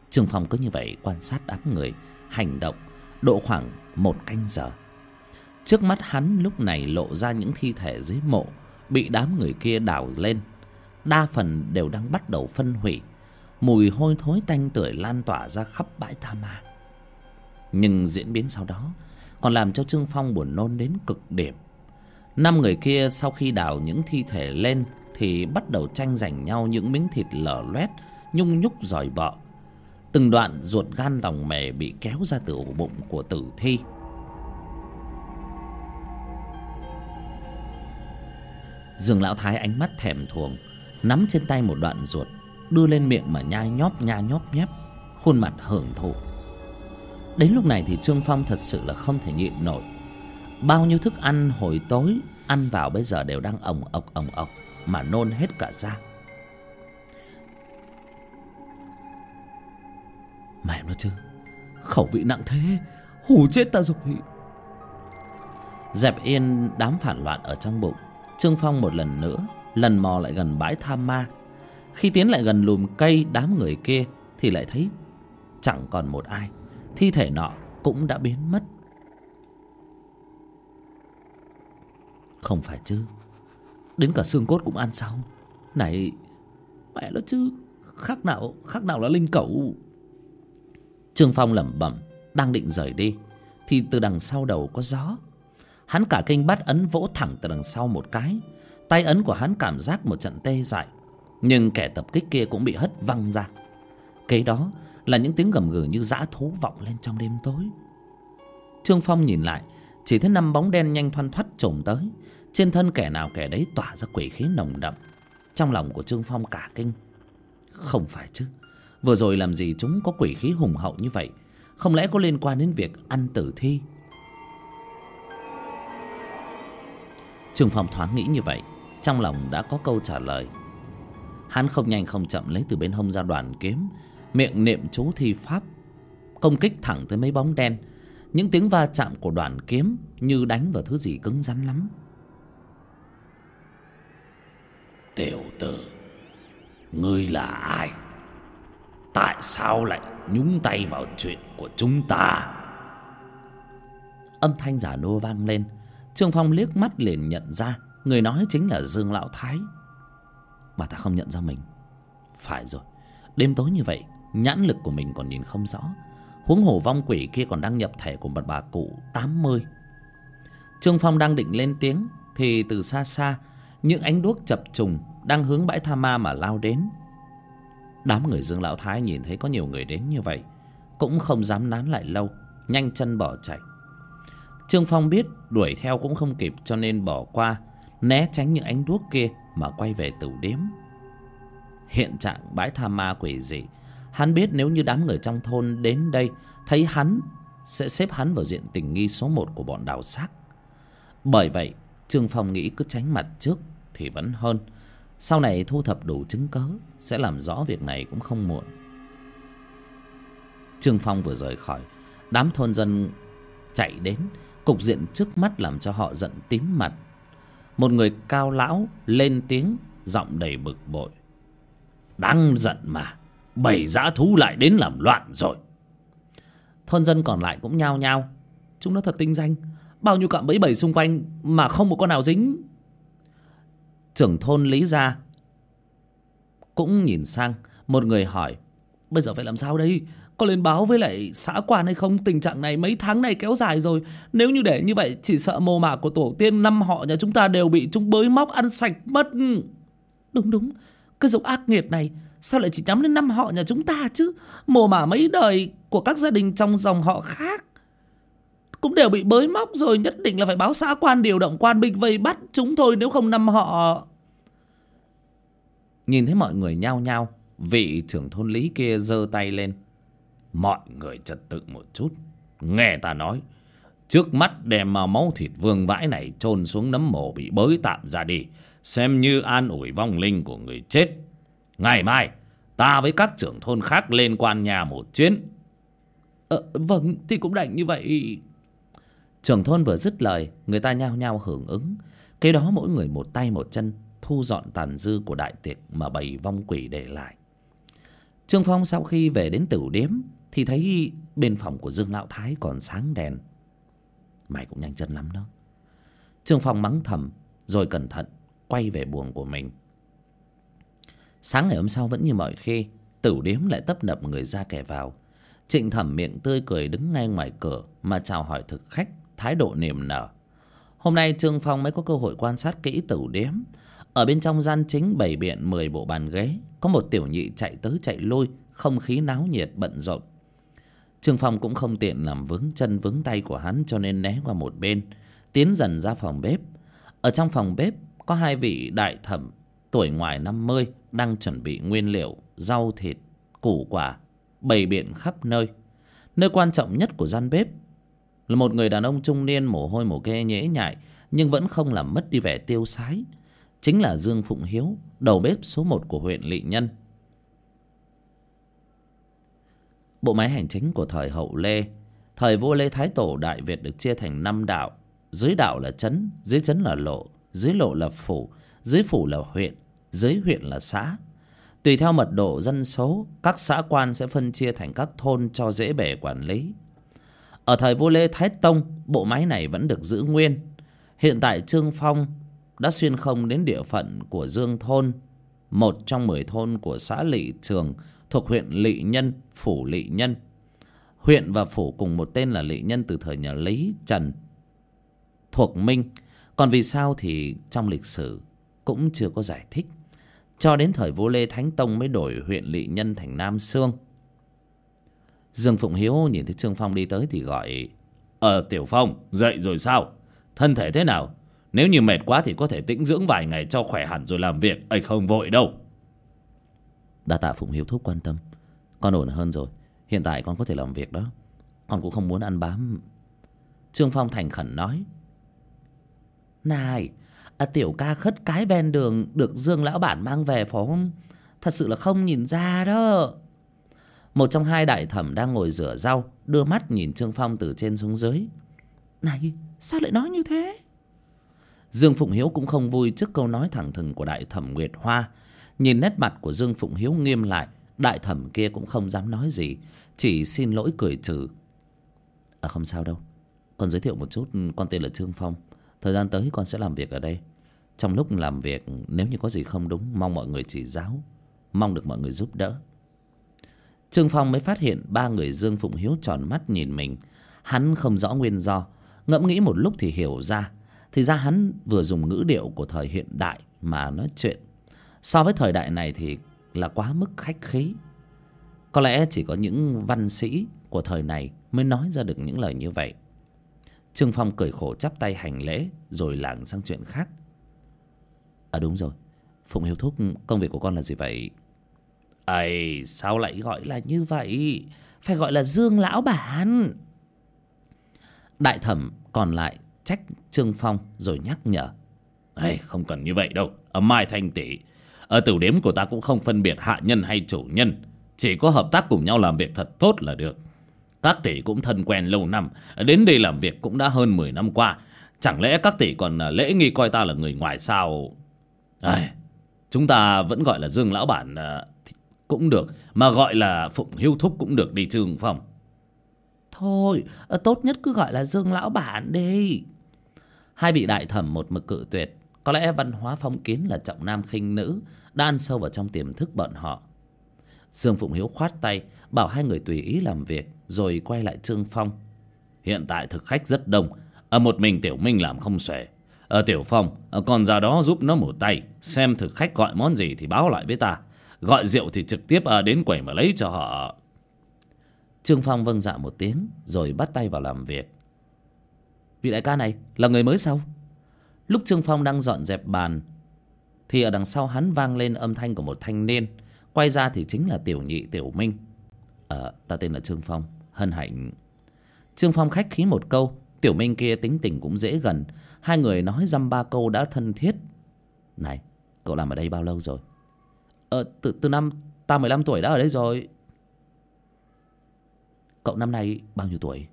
Trương phong cứ như vậy quan sát đám người hành động độ khoảng một canh giờ. Trước mắt hắn lúc này lộ ra những thi thể dưới mộ bị đám người kia đào lên. Đa phần đều đang bắt đầu phân hủy. Mùi hôi thối tanh tưởi lan tỏa ra khắp bãi tha ma. Nhưng diễn biến sau đó còn làm cho trương phong buồn nôn đến cực điểm năm người kia sau khi đào những thi thể lên thì bắt đầu tranh giành nhau những miếng thịt lở loét, nhung nhúc giỏi bọ. Từng đoạn ruột gan lòng mề bị kéo ra từ ổ bụng của tử thi. Dương lão thái ánh mắt thèm thuồng, nắm trên tay một đoạn ruột, đưa lên miệng mà nhai nhóp nha nhóp nhép, khuôn mặt hưởng thụ. Đến lúc này thì trương phong thật sự là không thể nhịn nổi bao nhiêu thức ăn hồi tối, ăn vào bây giờ đều đang ồng ộc ồng ộc, mà nôn hết cả ra mẹ nó chứ, khẩu vị nặng thế, hù chết ta rồi. Dẹp yên đám phản loạn ở trong bụng, trương phong một lần nữa, lần mò lại gần bãi tham ma. Khi tiến lại gần lùm cây đám người kia thì lại thấy chẳng còn một ai, thi thể nọ cũng đã biến mất. Không phải chứ. Đến cả xương cốt cũng ăn xong này, mẹ nó chứ, khác nào khác nào là linh cẩu. Trương phong lẩm bẩm, đang định rời đi, thì từ đằng sau đầu có gió. Hắn cả kinh bắt ấn vỗ thẳng từ đằng sau một cái. Tay ấn của hắn cảm giác một trận tê dại, nhưng kẻ tập kích kia cũng bị hất văng ra. Kế đó là những tiếng gầm gừ như dã thú vọng lên trong đêm tối. Trương phong nhìn lại chỉ thấy năm bóng đen nhanh thoăn thoắt trồm tới. Trên thân kẻ nào kẻ đấy tỏa ra quỷ khí nồng đậm. Trong lòng của trương phong cả kinh. Không phải chứ. Vừa rồi làm gì chúng có quỷ khí hùng hậu như vậy? Không lẽ có liên quan đến việc ăn tử thi? Trương phong thoáng nghĩ như vậy. Trong lòng đã có câu trả lời. Hắn không nhanh không chậm lấy từ bên hông ra đoàn kiếm. Miệng niệm chú thi pháp. Công kích thẳng tới mấy bóng đen những tiếng va chạm của đoàn kiếm như đánh vào thứ gì cứng rắn lắm. Tiểu tử, ngươi là ai? Tại sao lại nhúng tay vào chuyện của chúng ta? Âm thanh giả nô vang lên. Trương phong liếc mắt liền nhận ra, người nói chính là dương lão thái. Mà ta không nhận ra mình. Phải rồi, đêm tối như vậy, nhãn lực của mình còn nhìn không rõ huống hồ vong quỷ kia còn đang nhập thể của một bà cụ tám mươi. Trương phong đang định lên tiếng, thì từ xa xa, những ánh đuốc chập trùng đang hướng bãi tha ma mà lao đến. Đám người dương lão thái nhìn thấy có nhiều người đến như vậy, cũng không dám nán lại lâu, nhanh chân bỏ chạy. Trương phong biết đuổi theo cũng không kịp cho nên bỏ qua, né tránh những ánh đuốc kia mà quay về tửu điếm. Hiện trạng bãi tha ma quỷ dị hắn biết nếu như đám người trong thôn đến đây, thấy hắn sẽ xếp hắn vào diện tình nghi số một của bọn đào xác. Bởi vậy, trương phong nghĩ cứ tránh mặt trước thì vẫn hơn. Sau này thu thập đủ chứng cớ sẽ làm rõ việc này cũng không muộn. Trương phong vừa rời khỏi, đám thôn dân chạy đến. Cục diện trước mắt làm cho họ giận tím mặt. Một người cao lão lên tiếng, giọng đầy bực bội. Đáng giận mà bầy dã thú lại đến làm loạn rồi. Thôn dân còn lại cũng nhao nhao. Chúng nó thật tinh danh. Bao nhiêu cạm bẫy bầy xung quanh mà không một con nào dính. Trưởng thôn lý gia cũng nhìn sang. Một người hỏi bây giờ phải làm sao đây? Có lên báo với lại xã quan hay không? Tình trạng này mấy tháng này kéo dài rồi. Nếu như để như vậy chỉ sợ mồ mả của tổ tiên năm họ nhà chúng ta đều bị chúng bới móc ăn sạch mất. Đúng đúng. Cái dục ác nghiệt này sao lại chỉ nhắm đến năm họ nhà chúng ta chứ? Mồ mả mấy đời của các gia đình trong dòng họ khác cũng đều bị bới móc rồi, nhất định là phải báo xã quan, điều động quan binh vây bắt chúng thôi, nếu không năm họ nhìn thấy mọi người nhao nhao, vị trưởng thôn lý kia giơ tay lên. Mọi người trật tự một chút. Nghe ta nói, trước mắt đem mà máu thịt vương vãi này chôn xuống nấm mồ bị bới tạm ra đi, xem như an ủi vong linh của người chết ngày mai ta với các trưởng thôn khác lên quan nhà một chuyến. Ờ, vâng thì cũng đành như vậy. Trưởng thôn vừa dứt lời người ta nhao nhao hưởng ứng. Cái đó mỗi người một tay một chân thu dọn tàn dư của đại tiệc mà bầy vong quỷ để lại. Trương phong sau khi về đến tử điếm thì thấy bên phòng của dương lão thái còn sáng đèn. Mày cũng nhanh chân lắm đó. Trương phong mắng thầm rồi cẩn thận quay về buồng của mình sáng ngày hôm sau vẫn như mọi khi tửu điếm lại tấp nập người ra kẻ vào. Trịnh thẩm miệng tươi cười đứng ngay ngoài cửa mà chào hỏi thực khách, thái độ niềm nở. Hôm nay trương phong mới có cơ hội quan sát kỹ tửu điếm. Ở bên trong gian chính bày biện mười bộ bàn ghế, có một tiểu nhị chạy tới chạy lui, không khí náo nhiệt bận rộn. Trương phong cũng không tiện làm vướng chân vướng tay của hắn cho nên né qua một bên, tiến dần ra phòng bếp. Ở trong phòng bếp có hai vị đại thẩm, tuổi ngoài năm mươi đang chuẩn bị nguyên liệu, rau, thịt, củ, quả, bày biện khắp nơi. Nơi quan trọng nhất của gian bếp là một người đàn ông trung niên mồ hôi mồ kê nhễ nhại, nhưng vẫn không làm mất đi vẻ tiêu sái. Chính là dương phụng hiếu, đầu bếp số một của huyện lị nhân. Bộ máy hành chính của thời hậu lê, thời vua lê thái tổ đại việt được chia thành năm đạo. Dưới đạo là trấn, dưới trấn là lộ, dưới lộ là phủ, dưới phủ là huyện dưới huyện là xã. Tùy theo mật độ dân số, các xã quan sẽ phân chia thành các thôn cho dễ bề quản lý. Ở thời vua lê thái tông, bộ máy này vẫn được giữ nguyên. Hiện tại trương phong đã xuyên không đến địa phận của dương thôn, một trong mười thôn của xã lỵ trường thuộc huyện lỵ nhân, phủ lỵ nhân. Huyện và phủ cùng một tên là lỵ nhân từ thời nhà lý trần thuộc minh. Còn vì sao thì trong lịch sử cũng chưa có giải thích cho đến thời vua lê thánh tông mới đổi huyện lỵ nhân thành nam sương. Dương phụng hiếu nhìn thấy trương phong đi tới thì gọi ờ tiểu phong, dậy rồi sao? Thân thể thế nào? Nếu như mệt quá thì có thể tĩnh dưỡng vài ngày cho khỏe hẳn rồi làm việc, ấy không vội đâu. Đa tạ phụng hiếu thúc quan tâm. Con ổn hơn rồi, hiện tại con có thể làm việc đó. Con cũng không muốn ăn bám. Trương phong thành khẩn nói, này à, tiểu ca khất cái ven đường được dương lão bản mang về phải không thật sự là không nhìn ra đó. Một trong hai đại thẩm đang ngồi rửa rau đưa mắt nhìn trương phong từ trên xuống dưới. Này sao lại nói như thế? Dương phụng hiếu cũng không vui trước câu nói thẳng thừng của đại thẩm nguyệt hoa. Nhìn nét mặt của dương phụng hiếu nghiêm lại đại thẩm kia cũng không dám nói gì chỉ xin lỗi cười trừ. À không sao đâu. Con giới thiệu một chút con tên là trương phong. Thời gian tới con sẽ làm việc ở đây trong lúc làm việc, nếu như có gì không đúng, mong mọi người chỉ giáo, mong được mọi người giúp đỡ. Trương phong mới phát hiện ba người dương phụng hiếu tròn mắt nhìn mình. Hắn không rõ nguyên do, ngẫm nghĩ một lúc thì hiểu ra. Thì ra hắn vừa dùng ngữ điệu của thời hiện đại mà nói chuyện. So với thời đại này thì là quá mức khách khí. Có lẽ chỉ có những văn sĩ của thời này mới nói ra được những lời như vậy. Trương phong cười khổ chắp tay hành lễ, rồi lảng sang chuyện khác à đúng rồi. Phụng hiếu thúc công việc của con là gì vậy? Ấy sao lại gọi là như vậy? Phải gọi là dương lão bản. Đại thẩm còn lại trách trương phong rồi nhắc nhở. Ấy không cần như vậy đâu. Ở mai thanh tỷ ở tử điếm của ta cũng không phân biệt hạ nhân hay chủ nhân. Chỉ có hợp tác cùng nhau làm việc thật tốt là được. Các tỷ cũng thân quen lâu năm đến đây làm việc cũng đã hơn mười năm qua. Chẳng lẽ các tỷ còn lễ nghi coi ta là người ngoài sao à, chúng ta vẫn gọi là dương lão bản à, cũng được mà gọi là phụng hiu thúc cũng được đi trường phong thôi ờ, tốt nhất cứ gọi là dương lão bản đi. Hai vị đại thẩm một mực cự tuyệt. Có lẽ văn hóa phong kiến là trọng nam khinh nữ đan sâu vào trong tiềm thức bọn họ. Dương phụng hiếu khoát tay bảo hai người tùy ý làm việc rồi quay lại trương phong. Hiện tại thực khách rất đông ở một mình tiểu minh làm không xuể ở tiểu phong ờ, còn ra đó giúp nó một tay. Xem thực khách gọi món gì thì báo lại với ta. Gọi rượu thì trực tiếp ờ, đến quầy mà lấy cho họ. Trương phong vâng dạ một tiếng, rồi bắt tay vào làm việc. Vị đại ca này là người mới sao? Lúc trương phong đang dọn dẹp bàn, thì ở đằng sau hắn vang lên âm thanh của một thanh niên. Quay ra thì chính là tiểu nhị, tiểu minh. Ờ ta tên là trương phong, hân hạnh. Trương phong khách khí một câu, tiểu minh kia tính tình cũng dễ gần hai người nói dăm ba câu đã thân thiết. Này, cậu làm ở đây bao lâu rồi? Ờ từ từ năm, ta mười lăm tuổi đã ở đây rồi. Cậu năm nay bao nhiêu tuổi?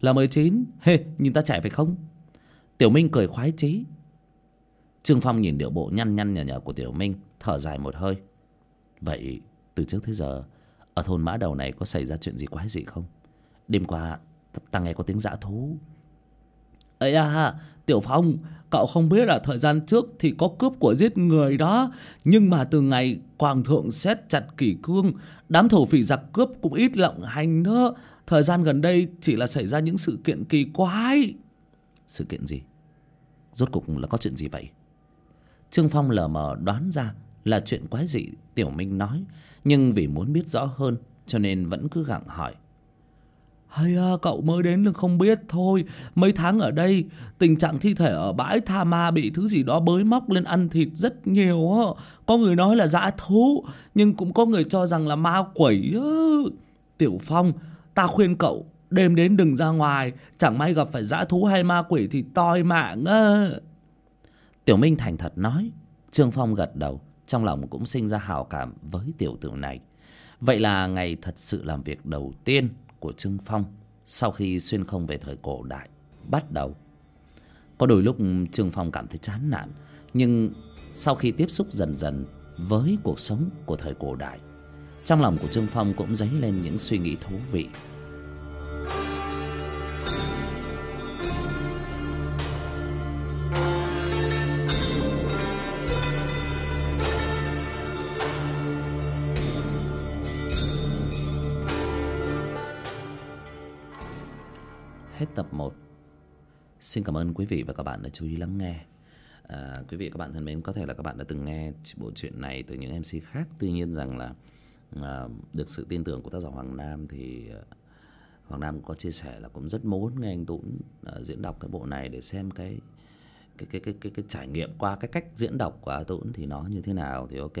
Là mười chín. Hê, nhìn ta trẻ phải không? Tiểu minh cười khoái chí. Trương phong nhìn điệu bộ nhăn nhăn nhở nhở của tiểu minh, thở dài một hơi. Vậy từ trước tới giờ, ở thôn mã đầu này có xảy ra chuyện gì quái gì không? Đêm qua, ta nghe có tiếng dã thú ấy à tiểu phong, cậu không biết là thời gian trước thì có cướp của giết người đó. Nhưng mà từ ngày hoàng thượng xét chặt kỷ cương, đám thổ phỉ giặc cướp cũng ít lộng hành nữa. Thời gian gần đây chỉ là xảy ra những sự kiện kỳ quái. Sự kiện gì? Rốt cục là có chuyện gì vậy? Trương phong lờ mờ đoán ra là chuyện quái dị, tiểu minh nói. Nhưng vì muốn biết rõ hơn, cho nên vẫn cứ gặng hỏi hay à, cậu mới đến nhưng không biết thôi. Mấy tháng ở đây tình trạng thi thể ở bãi tha ma bị thứ gì đó bới móc lên ăn thịt rất nhiều có người nói là dã thú nhưng cũng có người cho rằng là ma quẩy tiểu phong ta khuyên cậu đêm đến đừng ra ngoài. Chẳng may gặp phải dã thú hay ma quỷ thì toi mạng tiểu minh thành thật nói. Trương phong gật đầu trong lòng cũng sinh ra hào cảm với tiểu tử này. Vậy là ngày thật sự làm việc đầu tiên của trương phong sau khi xuyên không về thời cổ đại bắt đầu. Có đôi lúc trương phong cảm thấy chán nản, nhưng sau khi tiếp xúc dần dần với cuộc sống của thời cổ đại, trong lòng của trương phong cũng dấy lên những suy nghĩ thú vị. Hết tập 1 Xin cảm ơn quý vị và các bạn đã chú ý lắng nghe. À, Quý vị và các bạn thân mến Có thể là các bạn đã từng nghe bộ truyện này từ những MC khác. Tuy nhiên rằng là à, Được sự tin tưởng của tác giả Hoàng Nam Thì à, Hoàng Nam có chia sẻ là cũng rất muốn nghe anh Tũng à, diễn đọc cái bộ này Để xem cái cái cái cái cái, cái trải nghiệm qua cái cách diễn đọc của A Tũng thì nó như thế nào. Thì ok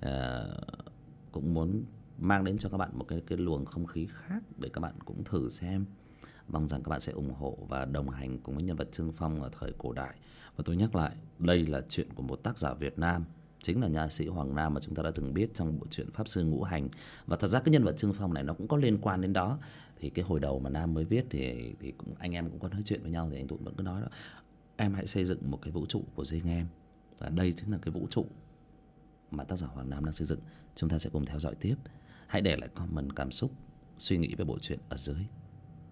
à, cũng muốn mang đến cho các bạn một cái cái luồng không khí khác để các bạn cũng thử xem mong rằng các bạn sẽ ủng hộ và đồng hành cùng với nhân vật trương phong ở thời cổ đại và tôi nhắc lại đây là chuyện của một tác giả việt nam chính là nhà sĩ hoàng nam mà chúng ta đã từng biết trong bộ truyện pháp sư ngũ hành và thật ra cái nhân vật trương phong này nó cũng có liên quan đến đó thì cái hồi đầu mà nam mới viết thì thì cũng anh em cũng có nói chuyện với nhau thì anh tụng vẫn cứ nói đó em hãy xây dựng một cái vũ trụ của riêng em và đây chính là cái vũ trụ mà tác giả Hoàng Nam đang xây dựng. Chúng ta sẽ cùng theo dõi tiếp. Hãy để lại comment cảm xúc, suy nghĩ về bộ truyện ở dưới.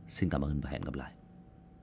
Xin cảm ơn và hẹn gặp lại.